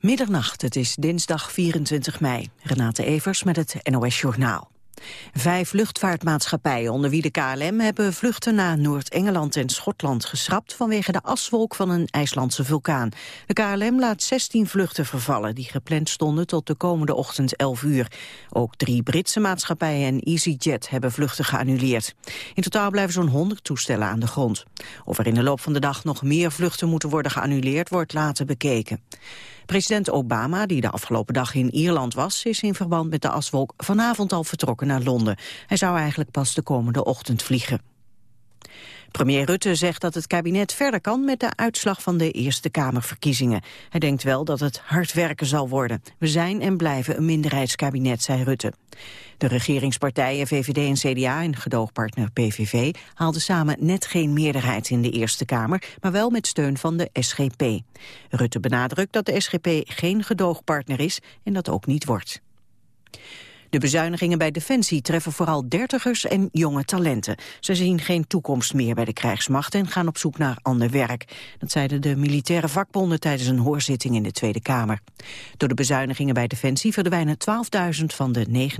Middernacht, het is dinsdag 24 mei. Renate Evers met het NOS Journaal. Vijf luchtvaartmaatschappijen, onder wie de KLM, hebben vluchten naar Noord-Engeland en Schotland geschrapt vanwege de aswolk van een IJslandse vulkaan. De KLM laat 16 vluchten vervallen die gepland stonden tot de komende ochtend 11 uur. Ook drie Britse maatschappijen en EasyJet hebben vluchten geannuleerd. In totaal blijven zo'n 100 toestellen aan de grond. Of er in de loop van de dag nog meer vluchten moeten worden geannuleerd, wordt later bekeken. President Obama, die de afgelopen dag in Ierland was... is in verband met de aswolk vanavond al vertrokken naar Londen. Hij zou eigenlijk pas de komende ochtend vliegen. Premier Rutte zegt dat het kabinet verder kan met de uitslag van de Eerste Kamerverkiezingen. Hij denkt wel dat het hard werken zal worden. We zijn en blijven een minderheidskabinet, zei Rutte. De regeringspartijen VVD en CDA en gedoogpartner PVV haalden samen net geen meerderheid in de Eerste Kamer, maar wel met steun van de SGP. Rutte benadrukt dat de SGP geen gedoogpartner is en dat ook niet wordt. De bezuinigingen bij Defensie treffen vooral dertigers en jonge talenten. Ze zien geen toekomst meer bij de krijgsmacht en gaan op zoek naar ander werk. Dat zeiden de militaire vakbonden tijdens een hoorzitting in de Tweede Kamer. Door de bezuinigingen bij Defensie verdwijnen 12.000 van de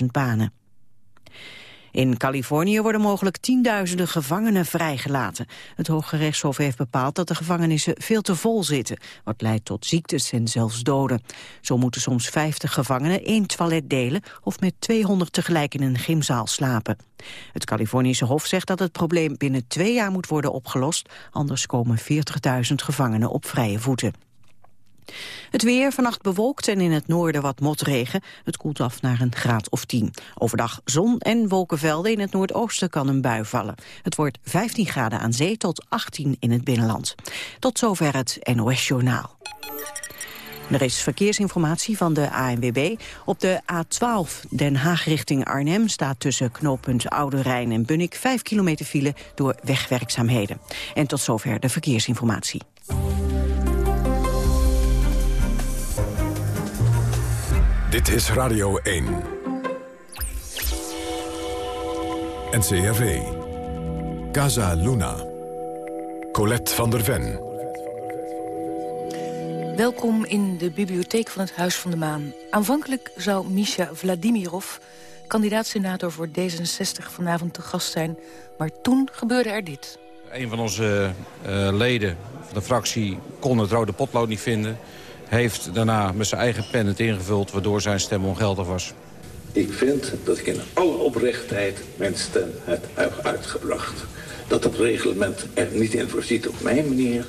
69.000 banen. In Californië worden mogelijk tienduizenden gevangenen vrijgelaten. Het Hoge Rechtshof heeft bepaald dat de gevangenissen veel te vol zitten... wat leidt tot ziektes en zelfs doden. Zo moeten soms 50 gevangenen één toilet delen... of met 200 tegelijk in een gymzaal slapen. Het Californische Hof zegt dat het probleem binnen twee jaar moet worden opgelost... anders komen 40.000 gevangenen op vrije voeten. Het weer, vannacht bewolkt en in het noorden wat motregen. Het koelt af naar een graad of 10. Overdag zon en wolkenvelden. In het noordoosten kan een bui vallen. Het wordt 15 graden aan zee tot 18 in het binnenland. Tot zover het NOS Journaal. Er is verkeersinformatie van de ANWB. Op de A12 Den Haag richting Arnhem staat tussen knooppunt Oude Rijn en Bunnik 5 kilometer file door wegwerkzaamheden. En tot zover de verkeersinformatie. Dit is Radio 1. NCRV. Casa Luna. Colette van der Ven. Welkom in de bibliotheek van het Huis van de Maan. Aanvankelijk zou Misha Vladimirov, kandidaat-senator voor D66, vanavond te gast zijn. Maar toen gebeurde er dit. Een van onze uh, leden van de fractie kon het rode potlood niet vinden heeft daarna met zijn eigen pen het ingevuld... waardoor zijn stem ongeldig was. Ik vind dat ik in alle oprechtheid mijn stem heb uitgebracht. Dat het reglement er niet in voorziet op mijn manier...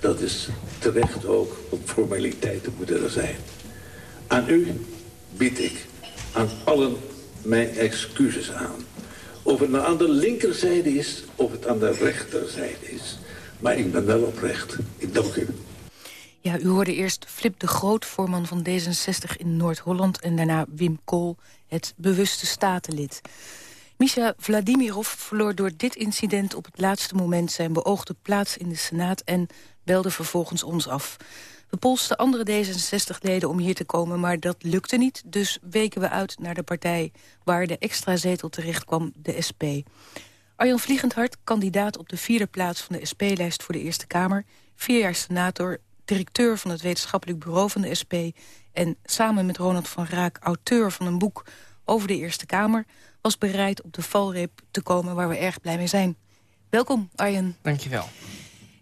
dat is terecht ook, op formaliteiten moeten er zijn. Aan u bied ik aan allen mijn excuses aan. Of het nou aan de linkerzijde is, of het aan de rechterzijde is. Maar ik ben wel oprecht. Ik dank u. Ja, u hoorde eerst Flip de Groot, voorman van D66 in Noord-Holland... en daarna Wim Kool, het bewuste statenlid. Misha Vladimirov verloor door dit incident op het laatste moment... zijn beoogde plaats in de Senaat en belde vervolgens ons af. We polsten andere D66-leden om hier te komen, maar dat lukte niet. Dus weken we uit naar de partij waar de extra zetel terecht kwam, de SP. Arjan Vliegendhart, kandidaat op de vierde plaats van de SP-lijst voor de Eerste Kamer... vier jaar senator, directeur van het wetenschappelijk bureau van de SP... en samen met Ronald van Raak, auteur van een boek over de Eerste Kamer... was bereid op de valreep te komen waar we erg blij mee zijn. Welkom, Arjen. Dankjewel.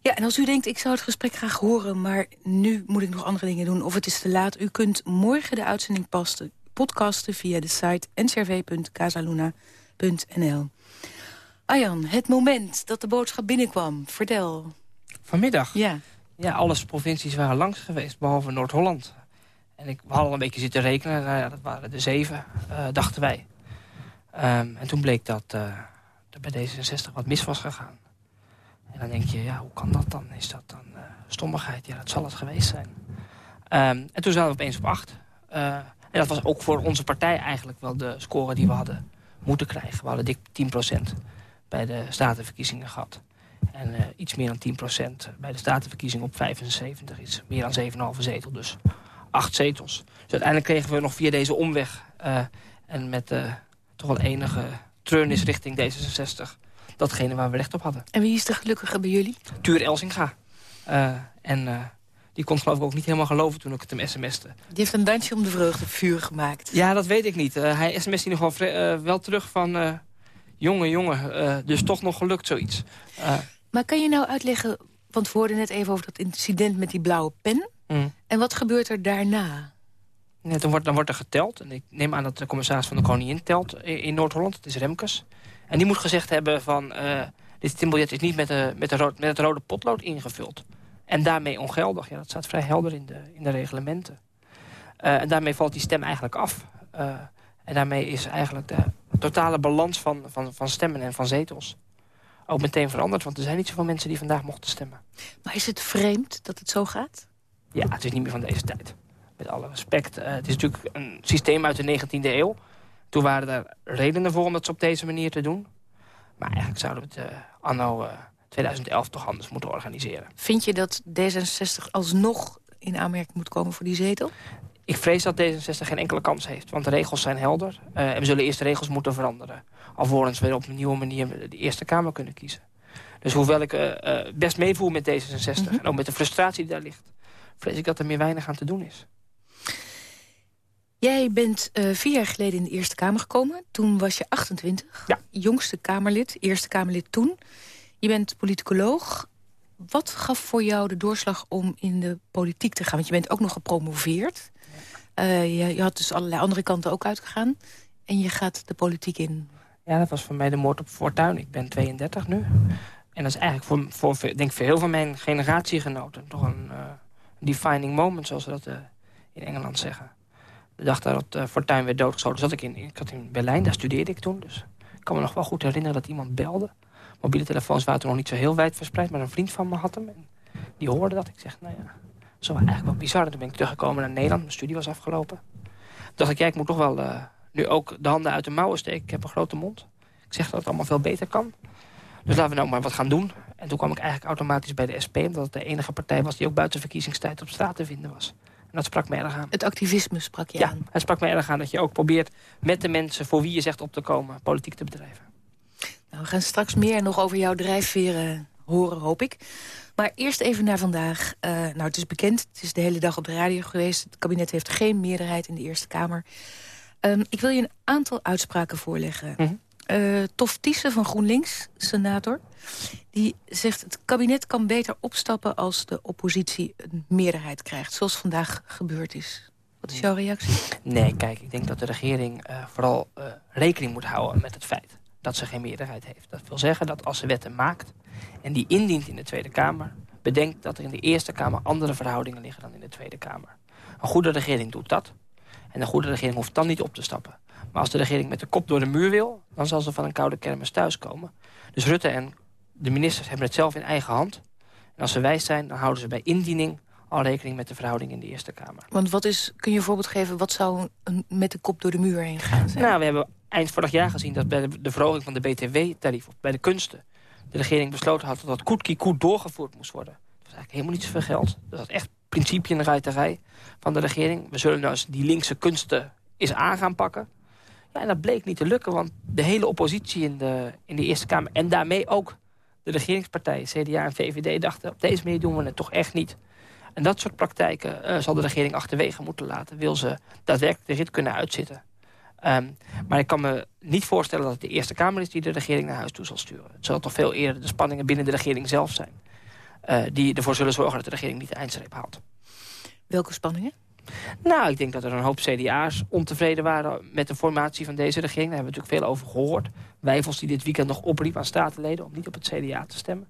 Ja, en als u denkt, ik zou het gesprek graag horen... maar nu moet ik nog andere dingen doen of het is te laat... u kunt morgen de uitzending pasten, podcasten via de site ncrv.casaluna.nl. Arjan, het moment dat de boodschap binnenkwam. Vertel. Vanmiddag? Ja. Ja, alle provincies waren langs geweest, behalve Noord-Holland. En ik, we hadden al een beetje zitten rekenen. Nou ja, dat waren de zeven, uh, dachten wij. Um, en toen bleek dat uh, er bij D66 wat mis was gegaan. En dan denk je, ja, hoe kan dat dan? Is dat dan uh, stommigheid? Ja, dat zal het geweest zijn. Um, en toen zaten we opeens op acht. en dat was ook voor onze partij eigenlijk wel de score die we hadden moeten krijgen. We hadden dik 10% bij de statenverkiezingen gehad. En uh, iets meer dan 10% bij de statenverkiezing op 75. Iets meer dan 7,5 zetel, dus acht zetels. Dus uiteindelijk kregen we nog via deze omweg... Uh, en met uh, toch wel enige treurnis richting D66... datgene waar we recht op hadden. En wie is de gelukkige bij jullie? Tuur Elsinga. en Die kon geloof ik ook niet helemaal geloven toen ik het hem sms'te. Die heeft een dansje om de vreugde vuur gemaakt. Ja, dat weet ik niet. Hij sms'te in ieder geval wel terug van... jongen, jongen, dus toch nog gelukt zoiets. maar kan je nou uitleggen... want we hoorden net even over dat incident met die blauwe pen. Mm. En wat gebeurt er daarna? Ja, dan, wordt, dan wordt er geteld. En ik neem aan dat de commissaris van de Koningin telt in, Noord-Holland. Het is Remkes. En die moet gezegd hebben van... Uh, dit stimbiljet is niet met, de, met, de met het rode potlood ingevuld. En daarmee ongeldig. Ja, dat staat vrij helder in de, in de reglementen. En daarmee valt die stem eigenlijk af. En daarmee is eigenlijk de totale balans van, van, van stemmen en van zetels ook meteen veranderd. Want er zijn niet zoveel mensen die vandaag mochten stemmen. Maar is het vreemd dat het zo gaat? Ja, het is niet meer van deze tijd. Met alle respect. Uh, het is natuurlijk een systeem uit de 19e eeuw. Toen waren er redenen voor om dat op deze manier te doen. Maar eigenlijk zouden we het uh, anno 2011 eh, toch anders moeten organiseren. Vind je dat D66 alsnog in aanmerking moet komen voor die zetel? Ik vrees dat D66 geen enkele kans heeft. Want de regels zijn helder. en we zullen eerst de regels moeten veranderen. Alvorens we op een nieuwe manier de Eerste Kamer kunnen kiezen. Dus hoewel ik best meevoel met D66... Mhm. en ook met de frustratie die daar ligt... vrees ik dat er meer weinig aan te doen is. Jij bent uh, vier jaar geleden in de Eerste Kamer gekomen. Toen was je 28. Ja. Jongste Kamerlid, Eerste Kamerlid toen. Je bent politicoloog. Wat gaf voor jou de doorslag om in de politiek te gaan? Want je bent ook nog gepromoveerd. Uh, je, had dus allerlei andere kanten ook uitgegaan. En je gaat de politiek in. Ja, dat was voor mij de moord op Fortuin. Ik ben 32 nu. En dat is eigenlijk voor, voor, denk voor heel veel mijn generatiegenoten... toch een uh, defining moment, zoals we dat in Engeland zeggen de dag dat Fortuyn werd doodgeschoten, zat ik in, ik had in Berlijn, daar studeerde ik toen. Dus ik kan me nog wel goed herinneren dat iemand belde. Mobiele telefoons waren toen nog niet zo heel wijd verspreid, maar een vriend van me had hem. En die hoorde dat. Ik zeg, nou ja, zo eigenlijk wel bizar. En toen ben ik teruggekomen naar Nederland, mijn studie was afgelopen. Toen dacht ik, ja, ik moet toch wel uh, nu ook de handen uit de mouwen steken. Ik heb een grote mond. Ik zeg dat het allemaal veel beter kan. Dus laten we nou maar wat gaan doen. En toen kwam ik eigenlijk automatisch bij de SP... omdat het de enige partij was die ook buiten verkiezingstijd op straat te vinden was dat sprak me erg aan. Het activisme sprak je ja, aan? het sprak me erg aan dat je ook probeert met de mensen... voor wie je zegt op te komen, politiek te bedrijven. Nou, we gaan straks meer nog over jouw drijfveren horen, hoop ik. Maar eerst even naar vandaag. Uh, nou, het is bekend, het is de hele dag op de radio geweest. Het kabinet heeft geen meerderheid in de Eerste Kamer. Um, ik wil je een aantal uitspraken voorleggen. Mm -hmm. uh, Tof Thiessen van GroenLinks, senator... Die zegt het kabinet kan beter opstappen als de oppositie een meerderheid krijgt. Zoals vandaag gebeurd is. Wat is jouw reactie? Nee, kijk, ik denk dat de regering uh, vooral uh, rekening moet houden met het feit dat ze geen meerderheid heeft. Dat wil zeggen dat als ze wetten maakt en die indient in de Tweede Kamer... bedenkt dat er in de Eerste Kamer andere verhoudingen liggen dan in de Tweede Kamer. Een goede regering doet dat. En een goede regering hoeft dan niet op te stappen. Maar als de regering met de kop door de muur wil... dan zal ze van een koude kermis thuiskomen. Dus Rutte en de ministers hebben het zelf in eigen hand. En als ze wijs zijn, dan houden ze bij indiening al rekening met de verhouding in de Eerste Kamer. Want wat is, kun je een voorbeeld geven, wat zou een, met de kop door de muur heen gaan zijn? Nou, we hebben eind vorig jaar gezien dat bij de, verhoging van de BTW-tarief, bij de kunsten, de regering besloten had dat dat koetkie koet doorgevoerd moest worden. Dat was eigenlijk helemaal niet zoveel geld. Dat was echt principe in de ruiterij van de regering. We zullen nou eens die linkse kunsten eens aan gaan pakken. Ja, en dat bleek niet te lukken, want de hele oppositie in de, in de Eerste Kamer... en daarmee ook de regeringspartijen, CDA en VVD, dachten... op deze manier doen we het toch echt niet. En dat soort praktijken uh, zal de regering achterwege moeten laten... wil ze daadwerkelijk de rit kunnen uitzitten. Um, maar ik kan me niet voorstellen dat het de Eerste Kamer is... die de regering naar huis toe zal sturen. Het zal toch veel eerder de spanningen binnen de regering zelf zijn... Uh, die ervoor zullen zorgen dat de regering niet de eindstreep haalt. Welke spanningen? Nou, ik denk dat er een hoop CDA's ontevreden waren met de formatie van deze regering. Daar hebben we natuurlijk veel over gehoord. Wijfels die dit weekend nog opriep aan statenleden om niet op het CDA te stemmen.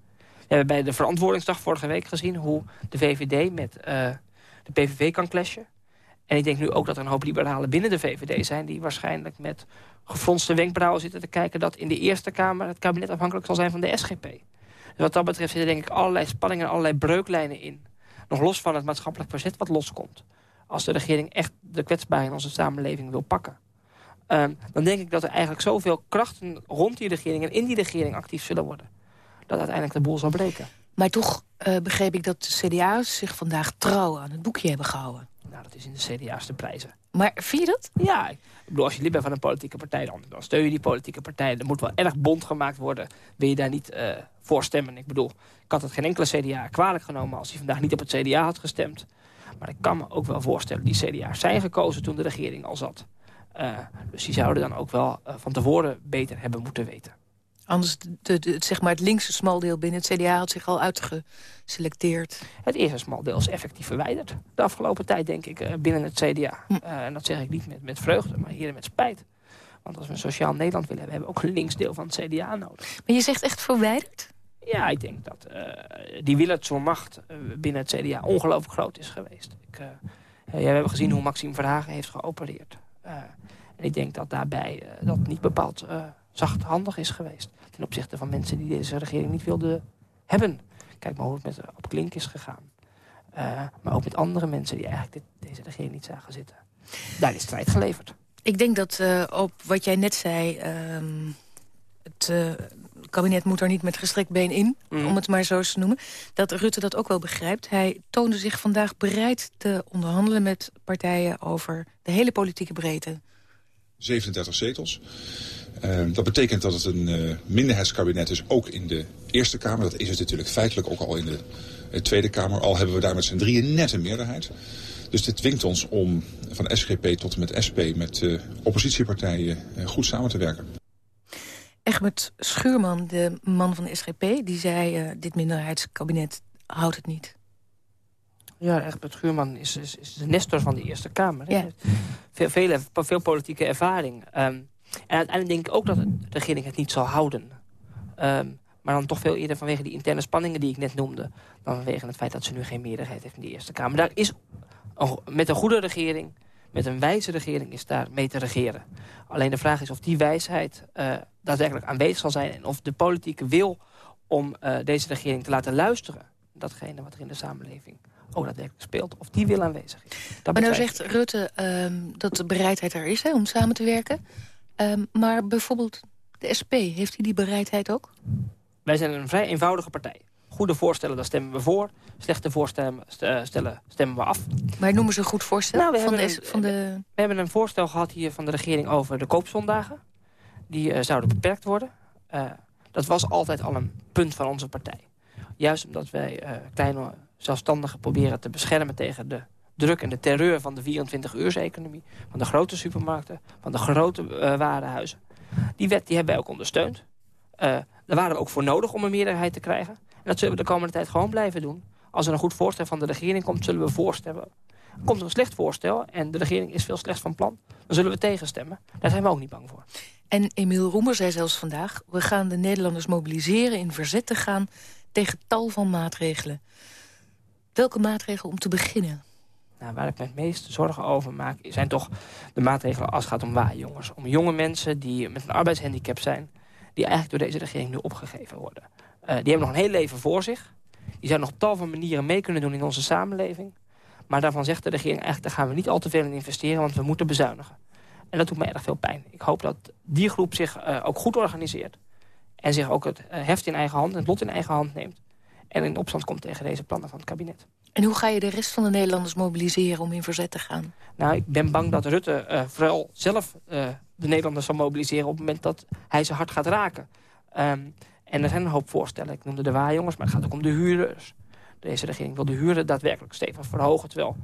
Hebben bij de verantwoordingsdag vorige week gezien hoe de VVD met uh, de PVV kan clashen. En ik denk nu ook dat er een hoop liberalen binnen de VVD zijn... die waarschijnlijk met gefronste wenkbrauwen zitten te kijken... dat in de Eerste Kamer het kabinet afhankelijk zal zijn van de SGP. Dus wat dat betreft zitten denk ik allerlei spanningen en allerlei breuklijnen in. Nog los van het maatschappelijk verzet wat loskomt als de regering echt de kwetsbaren in onze samenleving wil pakken. Um, dan denk ik dat er eigenlijk zoveel krachten rond die regering en in die regering actief zullen worden. Dat uiteindelijk de boel zal breken. Maar toch uh, begreep ik dat de CDA's zich vandaag trouw aan het boekje hebben gehouden. Nou, dat is in de CDA's te prijzen. Maar vind je dat? Ja, ik bedoel, als je lid bent van een politieke partij... dan, dan steun je die politieke partij. Er moet wel erg bond gemaakt worden. Wil je daar niet uh, voor stemmen? Ik bedoel, ik had het geen enkele CDA kwalijk genomen... als hij vandaag niet op het CDA had gestemd. Maar ik kan me ook wel voorstellen... die CDA's zijn gekozen toen de regering al zat. Uh, dus die zouden dan ook wel uh, van tevoren beter hebben moeten weten. Anders, de, de, zeg maar het linkse smaldeel binnen het CDA had zich al uitgeselecteerd. Het eerste smaldeel is effectief verwijderd. De afgelopen tijd, denk ik, eh, binnen het CDA. Hm. Uh, en dat zeg ik niet met, met vreugde, maar hier met spijt. Want als we een sociaal Nederland willen hebben... hebben we ook een linksdeel van het CDA nodig. Maar je zegt echt verwijderd? Ja, ik denk dat uh, die Willertse macht binnen het CDA ongelooflijk groot is geweest. Ik, ja, we hebben gezien hoe Maxime Verhagen heeft geopereerd. en ik denk dat daarbij dat niet bepaald zachthandig is geweest. Ten opzichte van mensen die deze regering niet wilden hebben. Kijk maar hoe het met op Klink is gegaan. Uh, maar ook met andere mensen die eigenlijk dit, deze regering niet zagen zitten. Daar is strijd geleverd. Ik denk dat uh, op wat jij net zei... Uh, het uh, kabinet moet er niet met gestrekt been in, mm. om het maar zo te noemen. Dat Rutte dat ook wel begrijpt. Hij toonde zich vandaag bereid te onderhandelen met partijen... over de hele politieke breedte. 37 zetels. Uh, dat betekent dat het een uh, minderheidskabinet is, ook in de Eerste Kamer. Dat is het natuurlijk feitelijk ook al in de uh, Tweede Kamer. Al hebben we daar met z'n drieën net een meerderheid. Dus dit dwingt ons om van SGP tot en met SP met oppositiepartijen goed samen te werken. Egmert Schuurman, de man van de SGP, die zei... dit minderheidskabinet houdt het niet. Ja, Egbert Schuurman is, is, is, de nestor van de Eerste Kamer. Ja. Veel, veel, veel, politieke ervaring. Um, en uiteindelijk denk ik ook dat de regering het niet zal houden. Um, maar dan toch veel eerder vanwege die interne spanningen die ik net noemde... dan vanwege het feit dat ze nu geen meerderheid heeft in de Eerste Kamer. Daar is, met een goede regering, met een wijze regering... is daar mee te regeren. Alleen de vraag is of die wijsheid uh, daadwerkelijk aanwezig zal zijn... en of de politieke wil om uh, deze regering te laten luisteren... datgene wat er in de samenleving ook daadwerkelijk speelt... of die wil aanwezig is. Dat maar nou zegt Rutte um, dat de bereidheid er is hè, om samen te werken... Um, maar bijvoorbeeld de SP, heeft hij die bereidheid ook? Wij zijn een vrij eenvoudige partij. Goede voorstellen, daar stemmen we voor. Slechte voorstellen stellen, stemmen we af. Maar noemen ze een goed voorstel? Nou, we, van hebben de, van de... we hebben een voorstel gehad hier van de regering over de koopzondagen. Die uh, zouden beperkt worden. Uh, dat was altijd al een punt van onze partij. Juist omdat wij uh, kleine zelfstandigen proberen te beschermen tegen de druk en de terreur van de 24-uurseconomie... van de grote supermarkten, van de grote uh, warenhuizen. Die wet die hebben wij ook ondersteund. Uh, daar waren we ook voor nodig om een meerderheid te krijgen. En dat zullen we de komende tijd gewoon blijven doen. Als er een goed voorstel van de regering komt, zullen we voorstellen. Komt er een slecht voorstel en de regering is veel slechts van plan... dan zullen we tegenstemmen. Daar zijn we ook niet bang voor. En Emiel Roemer zei zelfs vandaag... we gaan de Nederlanders mobiliseren in verzet te gaan... tegen tal van maatregelen. Welke maatregelen om te beginnen? Nou, waar ik me het meest zorgen over maak... zijn toch de maatregelen als het gaat om jongens, Om jonge mensen die met een arbeidshandicap zijn... die eigenlijk door deze regering nu opgegeven worden. Uh, die hebben nog een heel leven voor zich. Die zouden nog tal van manieren mee kunnen doen in onze samenleving. Maar daarvan zegt de regering eigenlijk... daar gaan we niet al te veel in investeren, want we moeten bezuinigen. En dat doet me erg veel pijn. Ik hoop dat die groep zich uh, ook goed organiseert. En zich ook het uh, heft in eigen hand, het lot in eigen hand neemt. En in opstand komt tegen deze plannen van het kabinet. En hoe ga je de rest van de Nederlanders mobiliseren om in verzet te gaan? Nou, ik ben bang dat Rutte uh, vooral zelf uh, de Nederlanders zal mobiliseren... op het moment dat hij ze hard gaat raken. Um, en er zijn een hoop voorstellen. Ik noemde de waarjongens, maar het gaat ook om de huurders. Deze regering wil de huren daadwerkelijk stevig verhogen... terwijl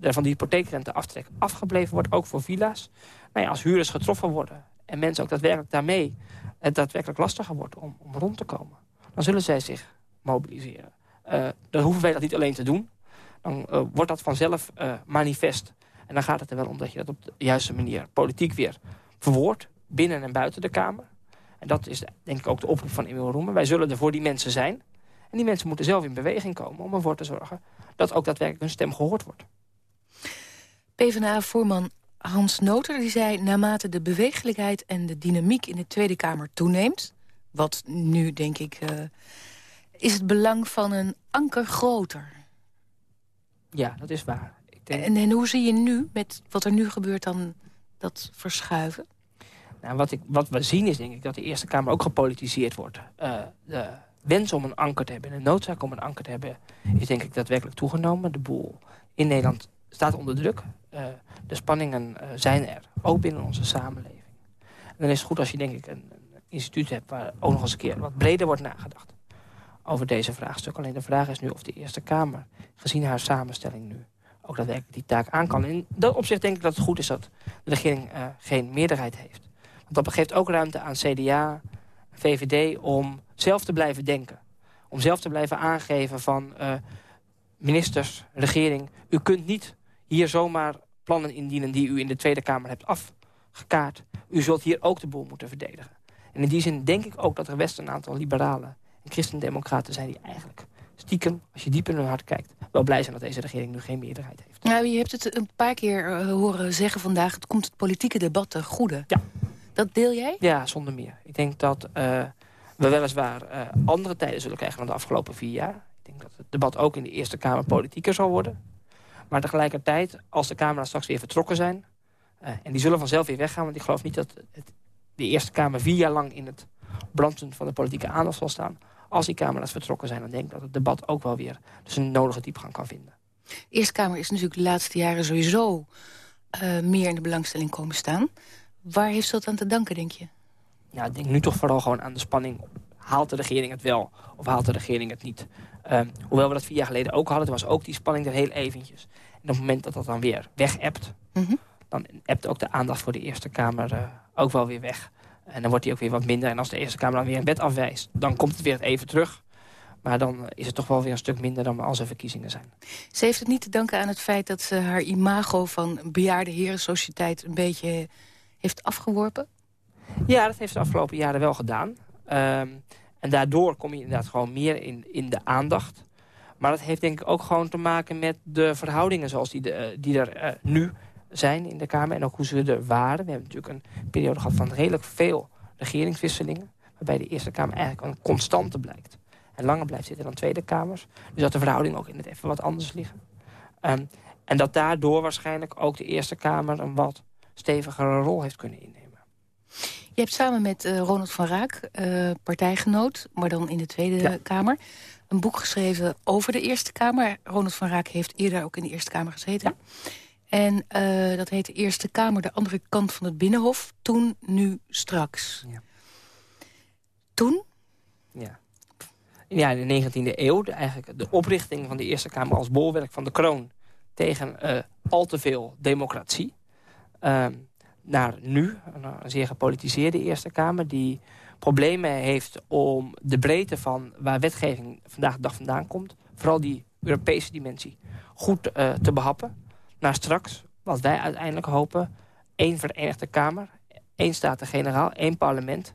er van die hypotheekrente aftrek afgebleven wordt, ook voor villa's. Nou ja, als huurders getroffen worden en mensen ook daadwerkelijk daarmee... het daadwerkelijk lastiger wordt om, om rond te komen... dan zullen zij zich mobiliseren. Uh, dan hoeven wij dat niet alleen te doen. Dan uh, wordt dat vanzelf uh, manifest. En dan gaat het er wel om dat je dat op de juiste manier politiek weer verwoordt. Binnen en buiten de Kamer. En dat is denk ik ook de oproep van Emil Roemen. Wij zullen er voor die mensen zijn. En die mensen moeten zelf in beweging komen om ervoor te zorgen... dat ook daadwerkelijk hun stem gehoord wordt. PvdA-voorman Hans Noter die zei... naarmate de bewegelijkheid en de dynamiek in de Tweede Kamer toeneemt... wat nu, denk ik, is het belang van een anker groter. Ja, dat is waar. Ik denk... en, en hoe zie je nu, met wat er nu gebeurt, dan dat verschuiven? Nou, wat, ik, wat we zien is denk ik dat de Eerste Kamer ook gepolitiseerd wordt. Uh, de wens om een anker te hebben en de noodzaak om een anker te hebben... is denk ik daadwerkelijk toegenomen. De boel in Nederland staat onder druk. de spanningen zijn er, ook binnen onze samenleving. En dan is het goed als je denk ik een, een instituut hebt... waar ook nog eens een keer wat breder wordt nagedacht over deze vraagstuk. Alleen de vraag is nu of de Eerste Kamer, gezien haar samenstelling nu... ook daadwerkelijk die taak aan kan. In dat opzicht denk ik dat het goed is dat de regering uh, geen meerderheid heeft. Want dat geeft ook ruimte aan CDA, VVD om zelf te blijven denken. Om zelf te blijven aangeven van uh, ministers, regering... u kunt niet hier zomaar plannen indienen die u in de Tweede Kamer hebt afgekaart. U zult hier ook de boel moeten verdedigen. En in die zin denk ik ook dat er best een aantal liberalen en christendemocraten zijn die eigenlijk stiekem, als je diep in hun hart kijkt... wel blij zijn dat deze regering nu geen meerderheid heeft. Nou, je hebt het een paar keer uh, horen zeggen vandaag... het komt het politieke debat ten goede. Ja. Dat deel jij? Ja, zonder meer. Ik denk dat uh, we weliswaar uh, andere tijden zullen krijgen dan de afgelopen vier jaar. Ik denk dat het debat ook in de Eerste Kamer politieker zal worden. Maar tegelijkertijd, als de Kamer straks weer vertrokken zijn... en die zullen vanzelf weer weggaan, want ik geloof niet dat het, de Eerste Kamer vier jaar lang in het brandpunt van de politieke aandacht zal staan. Als die camera's vertrokken zijn, dan denk ik dat het debat ook wel weer dus een nodige diepgang kan vinden. De Eerste Kamer is natuurlijk de laatste jaren sowieso uh, meer in de belangstelling komen staan. Waar heeft ze dat aan te danken, denk je? Ja, ik denk nu toch vooral gewoon aan de spanning. Haalt de regering het wel of haalt de regering het niet? Uh, hoewel we dat vier jaar geleden ook hadden, was ook die spanning er heel eventjes. En op het moment dat dat dan weer weg hebt, mm -hmm. dan ebt ook de aandacht voor de Eerste Kamer uh, ook wel weer weg. En dan wordt hij ook weer wat minder. En als de Eerste Kamer dan weer een wet afwijst, dan komt het weer even terug. Maar dan is het toch wel weer een stuk minder dan als er verkiezingen zijn. Ze heeft het niet te danken aan het feit dat ze haar imago van bejaarde herensociëteit een beetje heeft afgeworpen? Ja, dat heeft ze de afgelopen jaren wel gedaan. Um, en daardoor kom je inderdaad gewoon meer in, in de aandacht. Maar dat heeft denk ik ook gewoon te maken met de verhoudingen zoals die, de, die er uh, nu zijn in de Kamer en ook hoe ze er waren. We hebben natuurlijk een periode gehad van redelijk veel regeringswisselingen... waarbij de Eerste Kamer eigenlijk een constante blijkt. En langer blijft zitten dan Tweede Kamers. Dus dat de verhoudingen ook in het even wat anders liggen. Um, en dat daardoor waarschijnlijk ook de Eerste Kamer... een wat stevigere rol heeft kunnen innemen. Je hebt samen met uh, Ronald van Raak, uh, partijgenoot... maar dan in de Tweede ja. Kamer... een boek geschreven over de Eerste Kamer. Ronald van Raak heeft eerder ook in de Eerste Kamer gezeten. Ja. En uh, dat heet de Eerste Kamer, de andere kant van het Binnenhof. Toen, nu, straks. Ja. Toen? Ja. Ja, in de 19e eeuw, de, eigenlijk de oprichting van de Eerste Kamer als bolwerk van de kroon... tegen uh, al te veel democratie. Uh, naar nu, een, een zeer gepolitiseerde Eerste Kamer... die problemen heeft om de breedte van waar wetgeving vandaag de dag vandaan komt... vooral die Europese dimensie, goed te behappen naar straks, wat wij uiteindelijk hopen... één Verenigde Kamer, één Staten-Generaal, één parlement...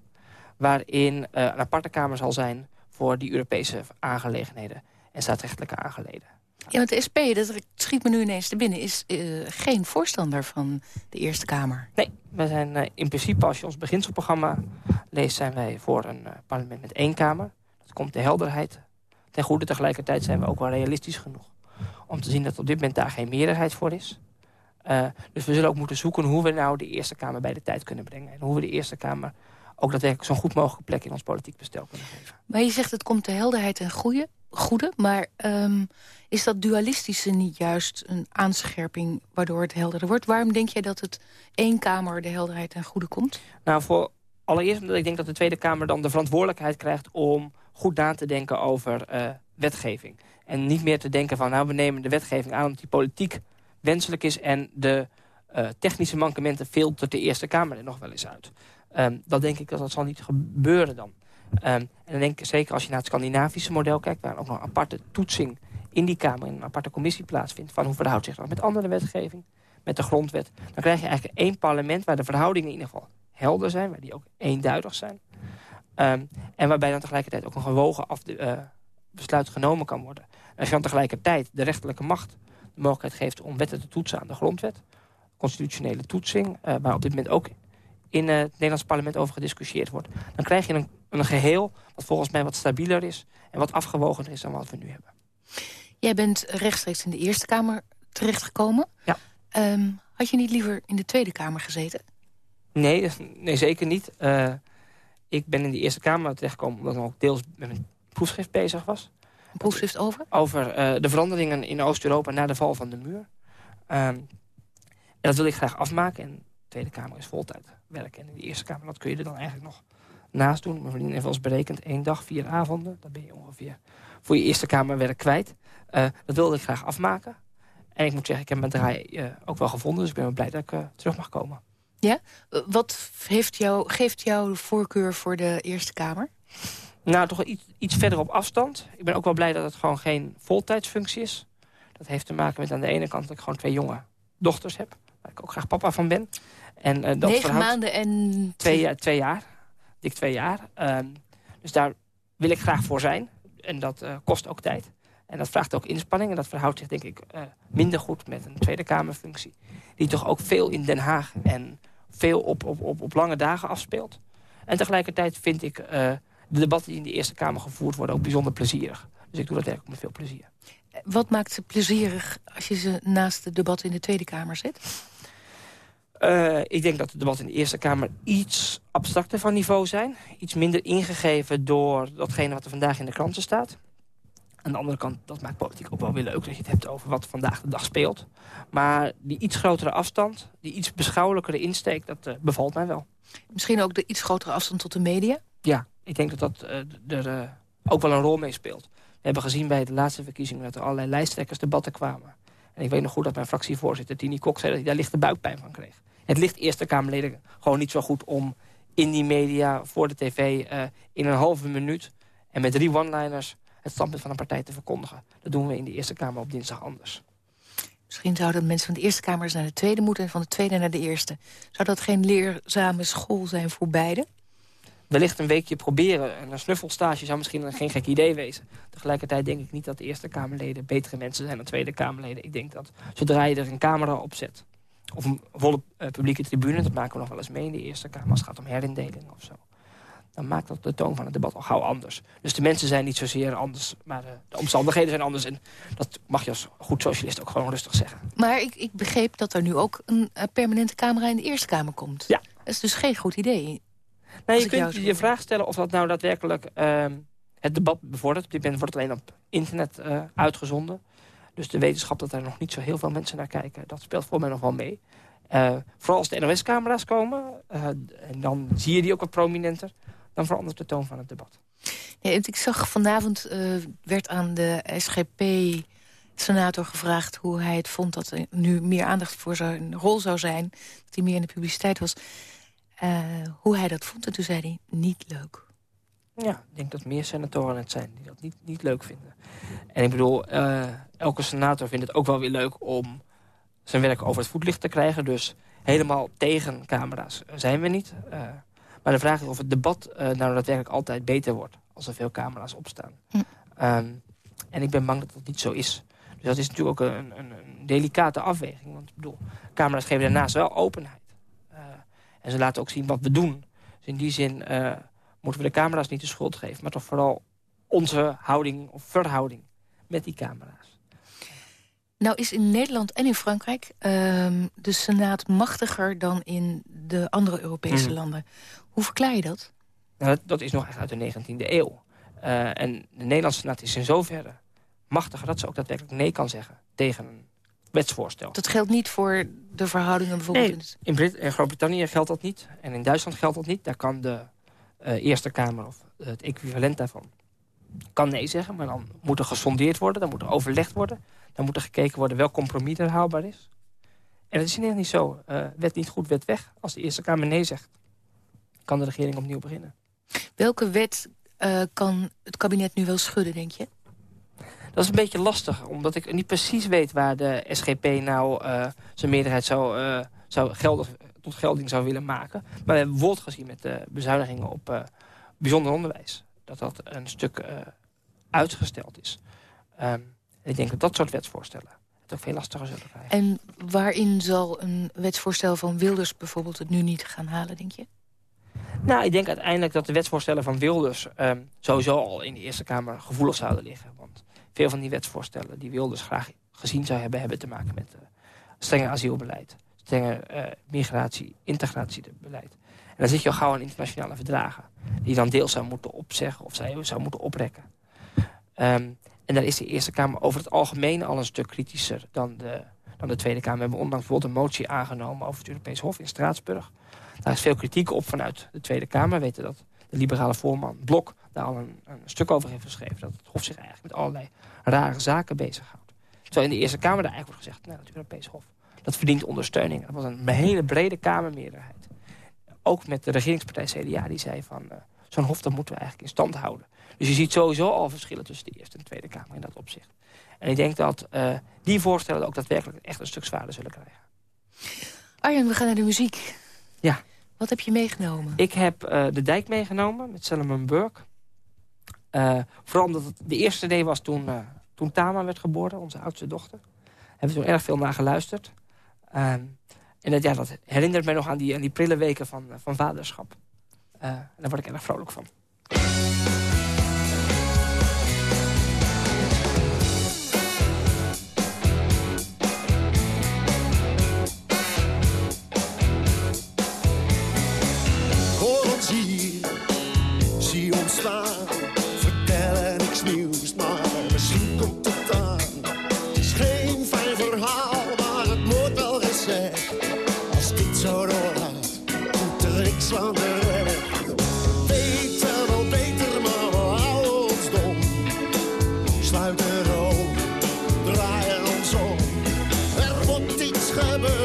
waarin uh, een aparte kamer zal zijn voor die Europese aangelegenheden... en staatsrechtelijke aangelegenheden. Ja, want de SP, dat schiet me nu ineens te binnen... is uh, geen voorstander van de Eerste Kamer. Nee, we zijn uh, in principe, als je ons beginselprogramma leest... zijn wij voor een parlement met één Kamer. Dat komt de helderheid ten goede. Tegelijkertijd zijn we ook wel realistisch genoeg om te zien dat op dit moment daar geen meerderheid voor is. Uh, dus we zullen ook moeten zoeken hoe we nou de Eerste Kamer bij de tijd kunnen brengen. En hoe we de Eerste Kamer ook daadwerkelijk zo'n goed mogelijke plek in ons politiek bestel kunnen geven. Maar je zegt het komt de helderheid en goede, goede maar um, is dat dualistische niet juist een aanscherping waardoor het helderder wordt? Waarom denk jij dat het één Kamer de helderheid en goede komt? Nou, voor allereerst omdat ik denk dat de Tweede Kamer dan de verantwoordelijkheid krijgt om goed na te denken over uh, wetgeving. En niet meer te denken van, nou, we nemen de wetgeving aan... omdat die politiek wenselijk is en de uh, technische mankementen filtert de Eerste Kamer er nog wel eens uit. Um, dat denk ik dat dat zal niet gebeuren dan. Um, en dan denk ik, zeker als je naar het Scandinavische model kijkt... waar ook nog een aparte toetsing in die Kamer... in een aparte commissie plaatsvindt... van hoe verhoudt zich dat met andere wetgeving, met de grondwet... dan krijg je eigenlijk één parlement waar de verhoudingen in ieder geval helder zijn... waar die ook eenduidig zijn. Um, en waarbij dan tegelijkertijd ook een gewogen af de, uh, besluit genomen kan worden. En als je dan tegelijkertijd de rechterlijke macht de mogelijkheid geeft om wetten te toetsen aan de grondwet, constitutionele toetsing, uh, waar op dit moment ook in uh, het Nederlands parlement over gediscussieerd wordt, dan krijg je een, een geheel wat volgens mij wat stabieler is en wat afgewogener is dan wat we nu hebben. Jij bent rechtstreeks in de Eerste Kamer terechtgekomen. Ja. Um, had je niet liever in de Tweede Kamer gezeten? Nee, nee zeker niet. Uh, ik ben in de Eerste Kamer terechtgekomen omdat ik ook deels met mijn proefschrift bezig was. Een proefschrift over? Over uh, de veranderingen in Oost-Europa na de val van de muur. Ehm, en dat wil ik graag afmaken. En de Tweede Kamer is voltijd werken. En in de Eerste Kamer, dat kun je er dan eigenlijk nog naast doen. Mijn vriendin heeft wel eens berekend, één dag, vier avonden. Dan ben je ongeveer voor je Eerste Kamerwerk kwijt. Uh, dat wilde ik graag afmaken. En ik moet zeggen, ik heb mijn draai uh, ook wel gevonden. Dus ik ben wel blij dat ik uh, terug mag komen. Ja? Wat heeft jou, geeft jouw voorkeur voor de Eerste Kamer? Nou, toch iets, iets verder op afstand. Ik ben ook wel blij dat het gewoon geen voltijdsfunctie is. Dat heeft te maken met aan de ene kant dat ik gewoon twee jonge dochters heb. Waar ik ook graag papa van ben. En, uh, dat Negen maanden en... Twee, jaar, twee jaar. Dik twee jaar. Uh, dus daar wil ik graag voor zijn. En dat uh, kost ook tijd. En dat vraagt ook inspanning. En dat verhoudt zich denk ik minder goed met een Tweede Kamerfunctie. Die toch ook veel in Den Haag en veel op, op, op, op lange dagen afspeelt. En tegelijkertijd vind ik de debatten die in de Eerste Kamer gevoerd worden ook bijzonder plezierig. Dus ik doe dat eigenlijk met veel plezier. Wat maakt ze plezierig als je ze naast de debatten in de Tweede Kamer zet? Uh, ik denk dat de debatten in de Eerste Kamer iets abstracter van niveau zijn. Iets minder ingegeven door datgene wat er vandaag in de kranten staat. Aan de andere kant, dat maakt politiek ook wel weer leuk... dat je het hebt over wat vandaag de dag speelt. Maar die iets grotere afstand, die iets beschouwelijkere insteek... dat uh, bevalt mij wel. Misschien ook de iets grotere afstand tot de media? Ja, ik denk dat dat uh, er ook wel een rol mee speelt. We hebben gezien bij de laatste verkiezingen... dat er allerlei lijsttrekkersdebatten kwamen. En ik weet nog goed dat mijn fractievoorzitter Tini Kok zei... dat hij daar lichte buikpijn van kreeg. Het ligt Eerste Kamerleden gewoon niet zo goed om in die media, voor de tv... Uh, in een halve minuut en met drie one-liners het standpunt van een partij te verkondigen. Dat doen we in de Eerste Kamer op dinsdag anders. Misschien zouden mensen van de Eerste Kamer naar de Tweede moeten... en van de Tweede naar de Eerste. Zou dat geen leerzame school zijn voor beide? Wellicht een weekje proberen. En een snuffelstage zou misschien geen gek idee wezen. Tegelijkertijd denk ik niet dat de Eerste Kamerleden betere mensen zijn dan Tweede Kamerleden. Ik denk dat zodra je er een camera op zet, of een volle uh, publieke tribune... dat maken we nog wel eens mee in de Eerste Kamer als het gaat om herindeling of zo... dan maakt dat de toon van het debat al gauw anders. Dus de mensen zijn niet zozeer anders, maar de, de omstandigheden zijn anders. En dat mag je als goed socialist ook gewoon rustig zeggen. Maar ik, ik begreep dat er nu ook een uh, permanente camera in de Eerste Kamer komt. Ja. Dat is dus geen goed idee. Nee, je kunt je vraag stellen of dat nou daadwerkelijk uh, het debat bevordert. Op dit moment wordt het alleen op internet uh, uitgezonden. Dus de wetenschap dat er nog niet zo heel veel mensen naar kijken... dat speelt voor mij nog wel mee. Uh, vooral als de NOS-camera's komen, uh, en dan zie je die ook wat prominenter... dan verandert de toon van het debat. Ja, ik zag vanavond, werd aan de SGP-senator gevraagd... hoe hij het vond dat er nu meer aandacht voor zijn rol zou zijn. Dat hij meer in de publiciteit was. Uh, hoe hij dat vond. En toen zei hij, niet leuk. Ja, ik denk dat meer senatoren het zijn die dat niet, niet leuk vinden. En ik bedoel, uh, elke senator vindt het ook wel weer leuk om zijn werk over het voetlicht te krijgen. Dus helemaal tegen camera's zijn we niet. Uh, maar de vraag is of het debat uh, nou daadwerkelijk altijd beter wordt... als er veel camera's opstaan. Hm. Um, en ik ben bang dat dat niet zo is. Dus dat is natuurlijk ook een, een, een delicate afweging. Want ik bedoel, camera's geven daarnaast wel openheid. En ze laten ook zien wat we doen. Dus in die zin uh, moeten we de camera's niet de schuld geven... maar toch vooral onze houding of verhouding met die camera's. Nou is in Nederland en in Frankrijk uh, de Senaat machtiger dan in de andere Europese mm. landen. Hoe verklaar je dat? Nou, dat, dat, is nog echt uit de 19e eeuw. Uh, en de Nederlandse Senaat is in zoverre machtiger... dat ze ook daadwerkelijk nee kan zeggen tegen een wetsvoorstel. Dat geldt niet voor de verhoudingen bijvoorbeeld? Nee, in, Brit in Groot-Brittannië geldt dat niet. En in Duitsland geldt dat niet. Daar kan de uh, Eerste Kamer, of het equivalent daarvan, kan nee zeggen. Maar dan moet er gesondeerd worden, dan moet er overlegd worden. Dan moet er gekeken worden welk compromis er haalbaar is. En dat is in niet zo. Uh, wet niet goed, wet weg. Als de Eerste Kamer nee zegt, kan de regering opnieuw beginnen. Welke wet uh, kan het kabinet nu wel schudden, denk je? Dat is een beetje lastig, omdat ik niet precies weet waar de SGP nou uh, zijn meerderheid zou, uh, zou tot gelding zou willen maken. Maar we hebben bijvoorbeeld gezien met de bezuinigingen op uh, bijzonder onderwijs. Dat dat een stuk uitgesteld is. Um, ik denk dat dat soort wetsvoorstellen het ook veel lastiger zullen krijgen. En waarin zal een wetsvoorstel van Wilders bijvoorbeeld het nu niet gaan halen, denk je? Nou, ik denk uiteindelijk dat de wetsvoorstellen van Wilders... Um, sowieso al in de Eerste Kamer gevoelig zouden liggen. Want veel van die wetsvoorstellen die Wilders graag gezien zou hebben... hebben te maken met uh, strenger asielbeleid, strenger uh, migratie, integratiebeleid. En dan zit je al gauw aan internationale verdragen... die dan deels zou moeten opzeggen of zou, moeten oprekken. Um, en daar is de Eerste Kamer over het algemeen al een stuk kritischer dan de, dan de Tweede Kamer. We hebben onlangs bijvoorbeeld een motie aangenomen over het Europees Hof in Straatsburg. Daar is veel kritiek op vanuit de Tweede Kamer. We weten dat de liberale voorman Blok daar al een, een, stuk over heeft geschreven. Dat het Hof zich eigenlijk met allerlei rare zaken bezighoudt. Terwijl in de Eerste Kamer daar eigenlijk wordt gezegd... Nou, het Europees Hof, dat verdient ondersteuning. Dat was een hele brede Kamermeerderheid. Ook met de regeringspartij CDA, die zei van... Uh, zo'n Hof dat moeten we eigenlijk in stand houden. Dus je ziet sowieso al verschillen tussen de Eerste en de Tweede Kamer in dat opzicht. En ik denk dat uh, die voorstellen ook daadwerkelijk echt een stuk zwaarder zullen krijgen. Arjen, we gaan naar de muziek. Ja. Wat heb je meegenomen? Ik heb uh, De Dijk meegenomen met Salomon Burke. Uh, vooral omdat het de eerste idee was toen, uh, toen Tama werd geboren, onze oudste dochter. Hebben we toen erg veel naar geluisterd. Uh, en dat, ja, dat herinnert mij nog aan die, aan die prille weken van, van vaderschap. daar word ik erg vrolijk van. Ontstaan. Vertellen niks nieuws, maar misschien komt het aan. Het is geen fijn verhaal, maar het moet wel gezegd. Als dit zo doorgaat, komt er niks van de weg. Weten wel beter, maar we houden ons dom. Sluiten rook, draaien ons om. Er moet iets gebeuren,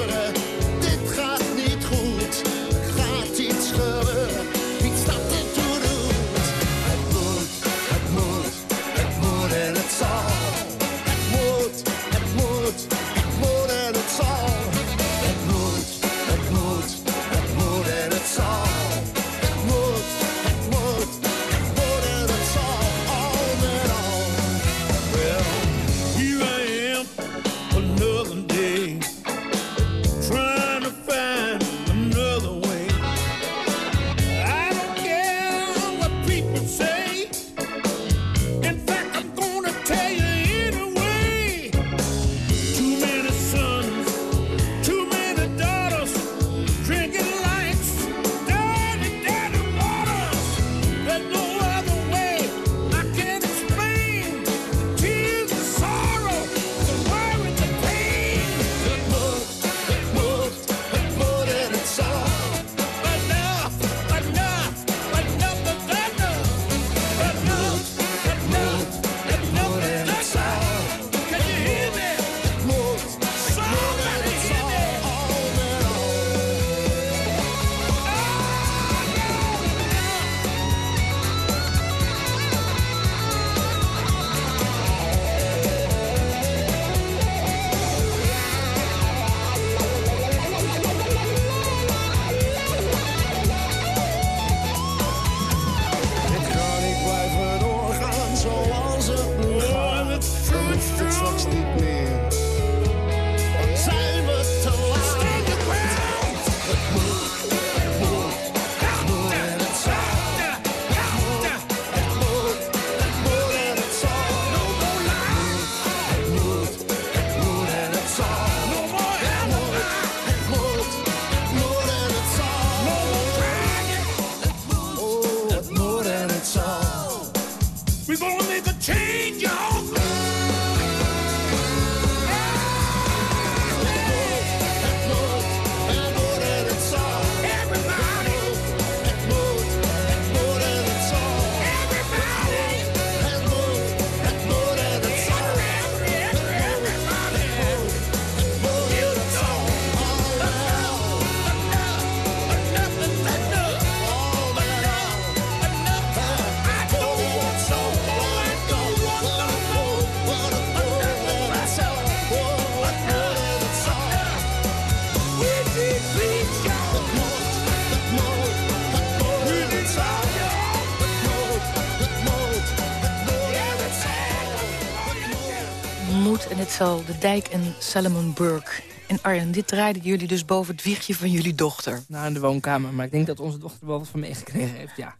Dijk en Salomon Burke. En Arjen, dit draaiden jullie dus boven het wiegje van jullie dochter. Nou, in de woonkamer. Maar ik denk dat onze dochter er wel wat van meegekregen heeft, ja.